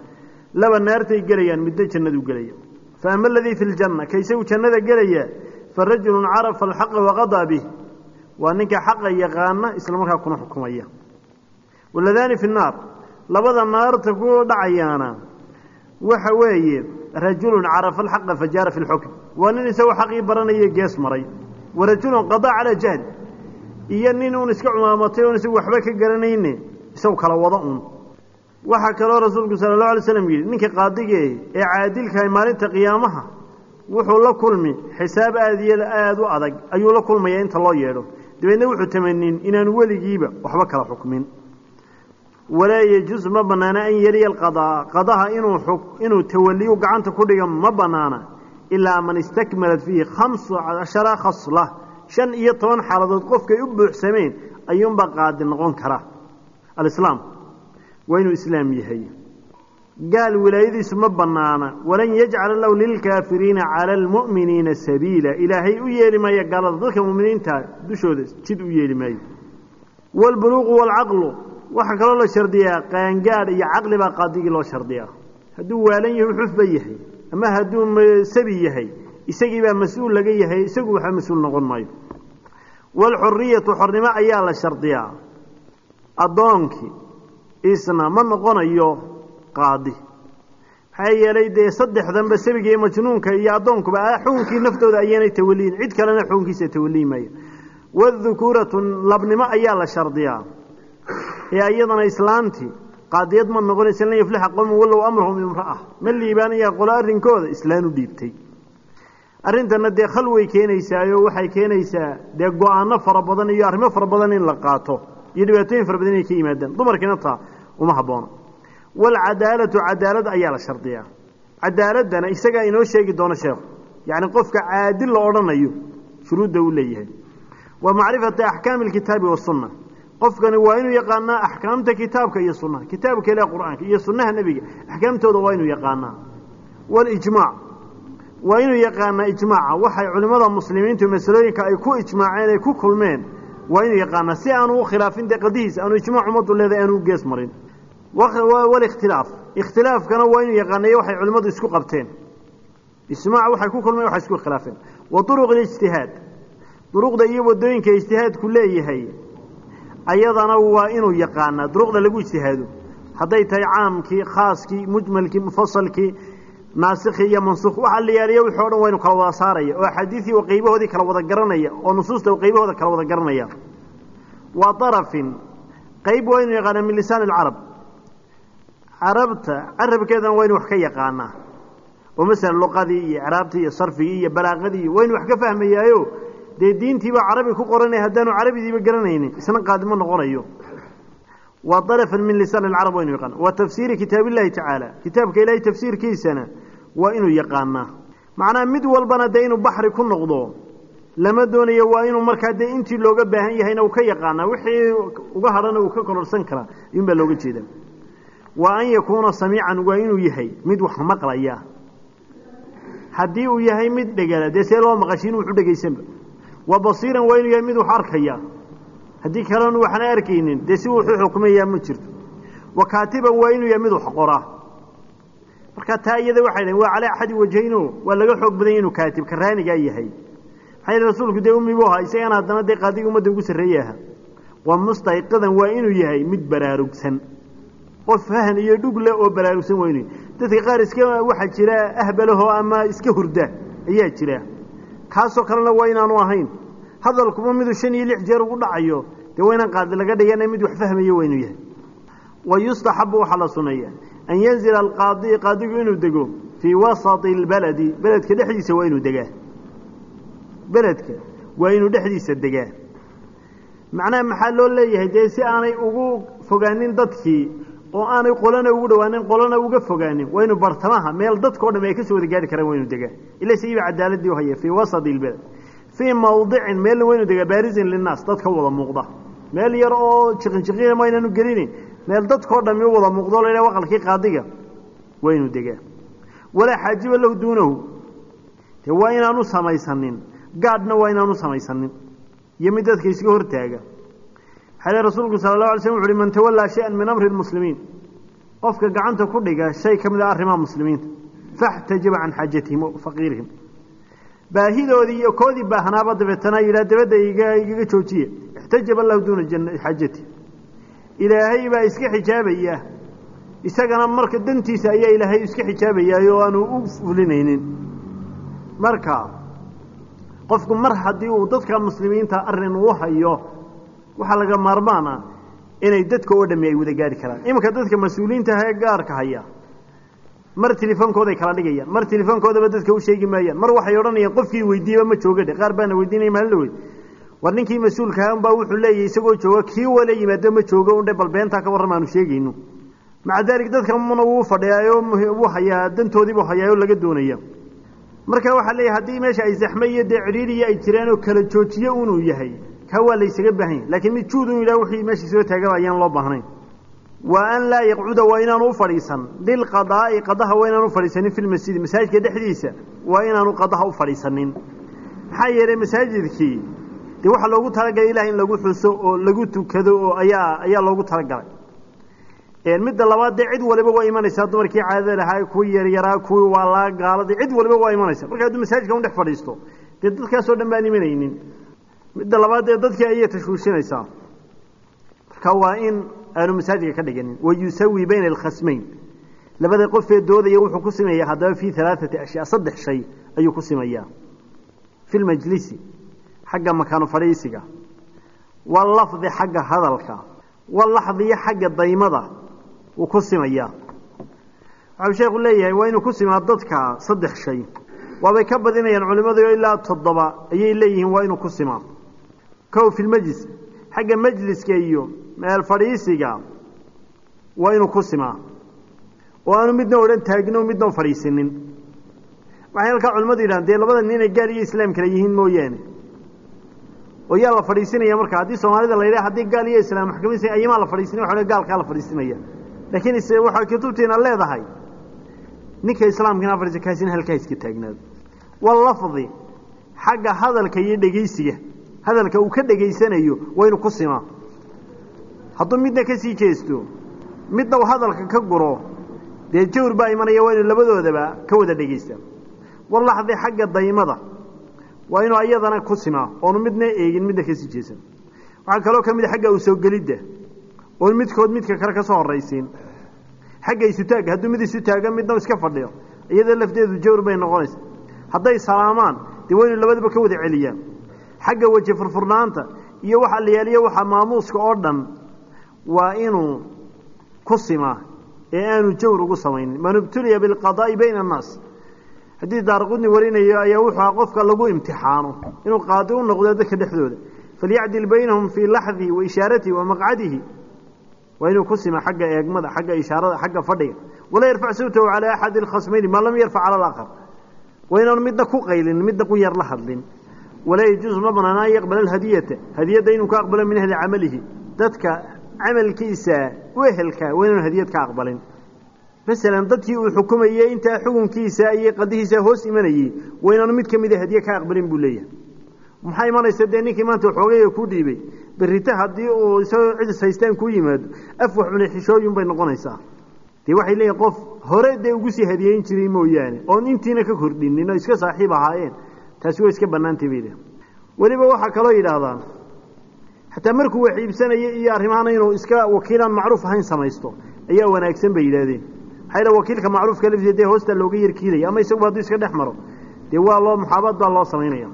Laba naartay gelayaan midna jannaduu gelaya fa ama aladii fi ljanna ka isagu jannada gelaya fa rajulun carafa alxaqa waqadaa bih waa ninka xaqa yaqaana isla markaa kuna xukumaya waladaani fi nnaar labada naarta ku dhacayaana waxa weeye rajulun carafa alxaqa fajaara fi lxukm waa nin isagoo xaqii baranaya gees maray wa rajulun qadaa calaa jahl iyo nin uun iska cumaamatay oon isagu waxba ka garanayne isagu kala wada un waxaa kaloo rasuulku sala allahu alay slam yidhi ninka qaadigee ee caadilkahay maalinta qiyaamaha wuxuu la kulmi xisaab aada iyo aada u adag ayuu la kulmaya inta loo yeedho. Dabeedna wuxuu tamanin inaanu weligiiba waxba kala xukmin. Walaa yejuus ma banaana an yeliya alqadaa. Qadaha inuu tawaliyu gacanta ku dhiga ma banaana ilaa man istakmalat fiihi khamsu cashara khasla. Shan iyo toban xaaladood qofkay u buuxsameen ayuunbaa qaadi noqon kara. Alislaam waa inuu islaam yahay. Gaal wilaayadiisu ma banaana walan yajcala lahu lilkaafiriina cala almu'miniina sabiila. Ilaahay u yeeli maayo gaalada. Dadka muminiinta dushooda jid u yeeli maayo. Waalbuluuqu waalcaqlu waxaa kaloo la shardiyaa qaangaadh iyo caqli baa qaadigii loo shardiyaa. Hadduu waalan yahay xufba yahay. Ama hadduu sabi yahay isagii baa mas'uul laga yahay isagu waxba mas'uul noqon maayo. Waalxuriyatu xornimo ayaa la shardiyaa. Addoonkii isna ma noqonayo qaadi. Maxaa yeelay dee saddexdanba sabiga majnuunka iyo addoonkuba xukunkii naftooda ayaanay tawaliyin cid kalena xukunkiisa tawaliyi maayo wadukuuratu labnimo ayaa la shardiyaa. Ee iyadana islaantii qaadiyad ma noqonaysa lan yaflixa qowman wallow amrahum imra'a. Ma liibaanaya qolo arrinkooda islaan u dhiibtay. Arrintana dee khalway keenaysaayo waxay keenaysaa dee go'aano fara badan iyo arrimo fara badan in la qaato. Iyo dhibaatooyin fara badan inay ka yimaadaan. Dumarkiina taa uma haboono waalcadaalatu cadaalad ayaa la shardiyaa. Cadaaladdana isagaa inoo sheegi doono sheekhu yacni qofka caadil la odhanayo shuruudda uu leeyahay. Wa macrifati axkaami alkitaabi wasunna qofkani waa inuu yaqaanaa axkaamta kitaabka iyo sunnaha kitaabka ilaah qur'aanka iyo sunnaha nebiga axkaamtooda waa inuu yaqaanaa. Walijmaac waa inuu yaqaanaa ijmaaca waxay culimmada muslimiintu masalooyinka ay ku ijmaaceen ay ku kulmeen waa inuu yaqaanaa si aanu u khilaafin dee aanu ijmaac ummaddu leedahay aanu gees marin. Walikhtilaaf ikhtilaafkana waa inuu yaqaanayo waxay culimmadu isku qabteen. Ijmaac waxay ku kulmeen waxay isku khilaafeen. Wa duruq alijtihaad. Duruqda iyo waddooyinka ijtihaadku leeyahay ayadana waa inuu yaqaanaa duruqda lagu ijtihaado. Hadday tahay caamkii khaaskii mujmalkii mufasalkii naasikhi iyo mansuukh waxa la yaaliya wixii dhan waa inu kala wada saaraya oo axaadiisii oo qaybahoodii kala wada garanaya oo nusuusta oo qaybahooda kala wada garanaya. Waa darafin qayb waa inuu yaqaanaa min lisaan alcarab carabta carabkeedana waa inu wax ka yaqaanaa. Oo masalan luqadii iyo icraabtii iyo sarfigii iyo balaaqadii inu wax ka fahmayaayo. Dee diintiibaa carabi ku qoranaya haddaanu carabidiiba garanaynin isna qaadimo noqonayo. Waa darafan min lisaan alcarab waa inu yaqaana wa tafsiiri kitaab illahi tacaala kitaabka ilaahay tafsiirkiisana waa inuu yaqaanaa. Macnaha mid walbana dee inuu baxri ku noqdo lama doonayo waa inuu markaa dee intii looga baahan yahayna uu ka yaqaanaa. Wixii uga hadhana uu ka kororsan karaa iyun baa looga jeeda wa an yakuuna samiican waa inuu yahay mid wax maqlaya. Haddii uu yahay mid dhegala dee see loo maqashiin wuxu dhegaysanba. Wa basiiran waa inuu yahay mid wax arkaya. Haddii kalenu waxna arkaynin dee si wuxuu xukmayaa ma jirto. Wa kaatiban waa inuu yahay mid wax qora marka taa iyada waxay dhahen waa calaa axadi wajhayno waa laga xoog badanya inuu kaatib karaanigaa yahay. Maxaa yidhi rasuulku dee ummi buu ahaa isagana haddana dee qaadiga ummadda ugu sarreeye aha wa mustayqidan waa inuu yahay mid baraarugsan. Qof fahan iyo dhug oo baraarugsan waa inuu dadka qaar iska waxaa jira ahbalahoo ama iska hurda ayaa jira. Kaasoo kalena waa inaanu ahayn. Hadalkuma miduu shan iyo lix jeer ugu dhacayo dee waa inaan qaadi laga dhigana mid wax fahmayo waa inuu yahay. Wa waxaa la suneeya an yanzila alqaadi qaadigu inuu dego fii wasati albaladi beledka dhexdiisa waa inuu degaa beledka waa inuu dhexdiisa degaa macnaha maxaa loo leeyahay dee si oo aanay qolana ugu dhawaanin qolana uga fogaanin waa bartamaha meel dadkao dham ay wada gaari karaan waa degaa ila sigiiba cadaaladii u haya fii wasati albalad fii mawdicin meelna waa degaa baarisin linnaas dadka wada muuqda meel yar oo jiqinjiqina ma aynaanu gelinin meel dadkao dhami u wada muuqdo la ydhaha waqalkii qaadiga waa degaa walaa xaajiba lahu duunahu. Dee waa inaanu samaysanin. Gaadhna waa inaanu samaysanin. Iyo dadka iska hortaaga. Waxaa rasuulku sala allahu alay slm wuxu uhi man tawallaa shay-an min amri lmuslimiin qofka gacanta ku dhiga shay ka mid a arrimaha muslimiinta. Faxtajiba can xaajatihim faqiirihim. Baahidoodii iyo koodii baahnaaba dabeetana yidhaha dabadda igaga joojiye. Ixtajaba lahu duuna xaajati ilaahay baa iska xijaabaya. Isagana marka dantiisa ayaa ilaahay iska xijaabayaay oo aanu u fulinaynin. Marka qofku mar haddii uu dadka muslimiinta arrin uu hayo waxaa laga maarmaan ah inay dadka oo dhami ay wada gaari karaan. Iminka dadka mas'uuliyiinta ah ee gaarka haya mar telefoonkooday kala dhigayaan mar telefoonkoodaba dadka u sheegi maayaan mar waxay odhanayaan war ninkii mas'uulkaha unbaa wuxuu leeyahy isagoo jooga kii wala yimaado ma joogo undhe bal beentaa ka warram sheegayno. Maca daalik dadka muna wuu fadhiyaayo wuu hayaa dantoodiibuu hayaayoo laga doonaya marka waxaa leeyahay haddii meesha ay zaxme iyo dee cidhiiriya ay jiraan oo kala joojiye unuu yahay kaa waa laysaga baahan laakiin mid juud un yidhaha wixii meesha soo taagaba ayaan loo baahnayn. Wa an laa yaqcuda waa inaanu u fadhiisan. Lilqadaa'i qadaha waa inaanu ufadhiisanin fi lmasjidi masaajidka dhexdiisa waa inaanu qadaha u fadhiisanin. Maxaa yeelay masaajidkii dee waxaa loogu talagalay ilaah in lagu xuso oo lagu tukado oo ayaa ayaa loogu talagalay. Midda labaad dee cid waliba waa imanaysaa dumarkii caadada lahaa kuwii yaryaraa kuwii waalaa gaaladii cid waliba waa imanaysa marka hadduu masaajidka udhex fadhiisto dee dadkaasoo dhan baan imanaynin. Midda labaad dee dadkii ayay tashwiishinaysaa. Marka waa in aanu masaajidka ka dhiganin. Wayusawi bayna alkhasmayn. Labada qofee doodaya wuxuu ku simayaa haddaba fii alaaati ashyaa saddex shay ayuu ku simayaa fi lmajlisi xagga makaano fadhiisiga walafdi xagga hadalka walaxdiyo xagga daymada wuu ku simayaa waxau sheekhu leeyahay waa inuu ku simaa dadka saddex shay. Waabay ka badinayaan culimmadu ilaa toddoba ayay leeyihiin waa inuu ku simaa. Kow fi lmajlis xagga majliska iyo meel fadhiisiga waa inuu ku simaa. Oo aanu midna odhan taagno midna fadhiisinin waxay halkaa culimmadu yidhahan dee labada nin inay gaal iyo islaam kale yihiin mooyaane oo yaa la fadhiisinaya marka haddii soomaalida la yidhaha haddii gaal iyo islaam maxkamadiisa ayamaa la fadhiisinaya waxa gaalkaa la fadhiisinaya. Laakiin is waxaa kutubtiina leedahay ninka islaamkana fadhiisa kaasina halkaa iska taagnaado. Walafdi xagga hadalka iyo dhegeysiga hadalka uu ka dhegaysanayo waa inuu ku simaa hadduu midna ka sii jeesto midna uu hadalka ka guro dee jawr baa imanaya waa inuu labadoodaba ka wada dhegeysta. Walaxdi xagga daymada waa inuu ayadana ku simaa oonu midna eegin midna ka sii jeesan. Waxaa kaloo ka mid a xagga u soo oon midkood midka kale ka soo horraysiin. Xagga isutaagga hadduu mid isu taaga midna iska fadhiyo. Iyadoo lafteedu jawr bay noqonaysa. Hadday salaamaan dee waa labadaba ka wada celiyaan. Xagga weji furfurnaanta iyo waxa la yaaliyo waxa maamuuska oo dhan waa inuu ku simaa ee aanu jawr ugu samaynin. Man ibtuliya bilqadaa'i bayna annaas haddii daaraqudni warinayo ayaa wuxuu aha qofka lagu imtixaano inuu qaadi u noqdo dadka dhexdooda. Falyacdil baynahum fii laxdihi wa ishaaratihi wa maqcadihi. Waa inuu ku sima xagga eegmada xagga ishaarada xagga fadhiga. Walaa yarfac sawtahu calaa axadi alkhasmayni maa lam yarfac cala alaakhar waa inaanu midna ku qaylin midna ku yar la hadlin. Walaa yajuusu ma banaana an yaqbala alhadiyata. Hadiyadda inuu ka aqbalo min ahli camalihi. Dadka camalkiisa wehelka waa inaanu hadiyad ka aqbalin masalan dadkii uu xukumayey intaa xukunkiisa iyo qadihiisa hoos imanayey waa inaanu mid ka mida hadiye ka aqbalin buu leeyahay. Maxaa imanaysa dee ninkii maanta xoogayga ku dhiibay? Berrita haddii uu isagoo cidis haystaan ku yimaado af wax cunay xishooyun bay noqonaysaa. Dee waxay leeyihiin qof hore dee ugu sii hadiyeyn jiray mooyaane oon intiina ka kordhinin oo iska saaxiib ahaayeen taasi waa iska bannaantay bay leehay weliba waxaa kaloo yidhaahdaan xataa markuu wax iibsanayo iyo arrimahana inuu iska wakiilaan samaysto ayaa wanaagsan maxaa wakiilka macruufka laftiisa dee hoosta looga yarkiilaya ama isaguba hadduu iska dhex maro dee waa loo muxaabaad baa loo samaynaya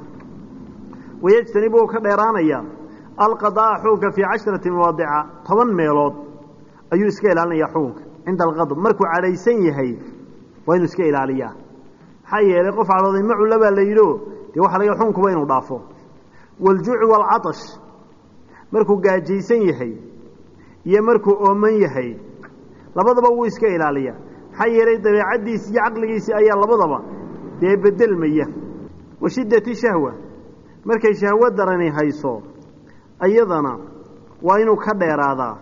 wayajtanibu uu ka dheeraanaya alqadaa'a xukunka fii casharati mawaadica toban meelood ayuu iska ilaalinaya xukunka. Cinda alqadb markuu cadhaysan yahay waa inuu iska ilaaliyaa. Maxaa yeelay qof cadhooday macula la yidhio dee waxa laga xukunkuba inuu dhaafo. Waljuuci waalcatash markuu gaajaysan yahay iyo markuu ooman yahay labadaba wuu iska ilaaliyaa maxaa yeelay dabeecaddiisi iyo caqligiisii ayaa labadaba dee bedelmaya wa shiddati shahwa. Markay shahwo darani hayso iyadana waa inuu ka dheeraadaa.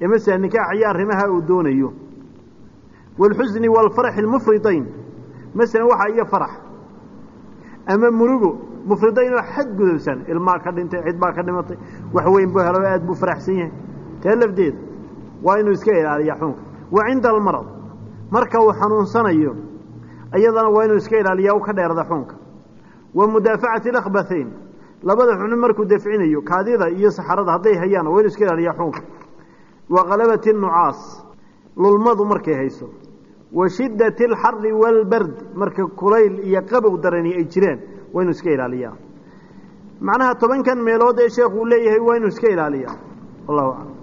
Ee masala nikaax iyo arrimaha uu doonayo. Waalxusni waalfaraxi almufridayn masalan waxa iyo farax. Ama murugo mufridayn oo xad gudubsan. Ilmaa ka dhintay cid baa ka dhimatay. Wax weyn buu helo aad buu faraxsan yahay. Tee lafdeeda waa inuu iska ilaaliyaa xunka. Wa cinda almarad marka uu xanuunsanayo iyadana waa inuu iska ilaaliyaa u ka dheerada xunka. Wa mudaafacati alakhbathayn labada xubno markuu dafcinayo kaadida iyo saxarada hadday hayaan waa inuu iska ilaaliyaa xunka. Wa qalabati nucaas lulmadu markay hayso. Wa shiddati alxari waalbard marka kulayl iyo qabow darani ay jiraan waa inuu iska ilaaliyaa. Macnaha tobankan meelood ee sheekhu uu leeyahay waa inuu iska ilaaliyaa. Wallahu aclam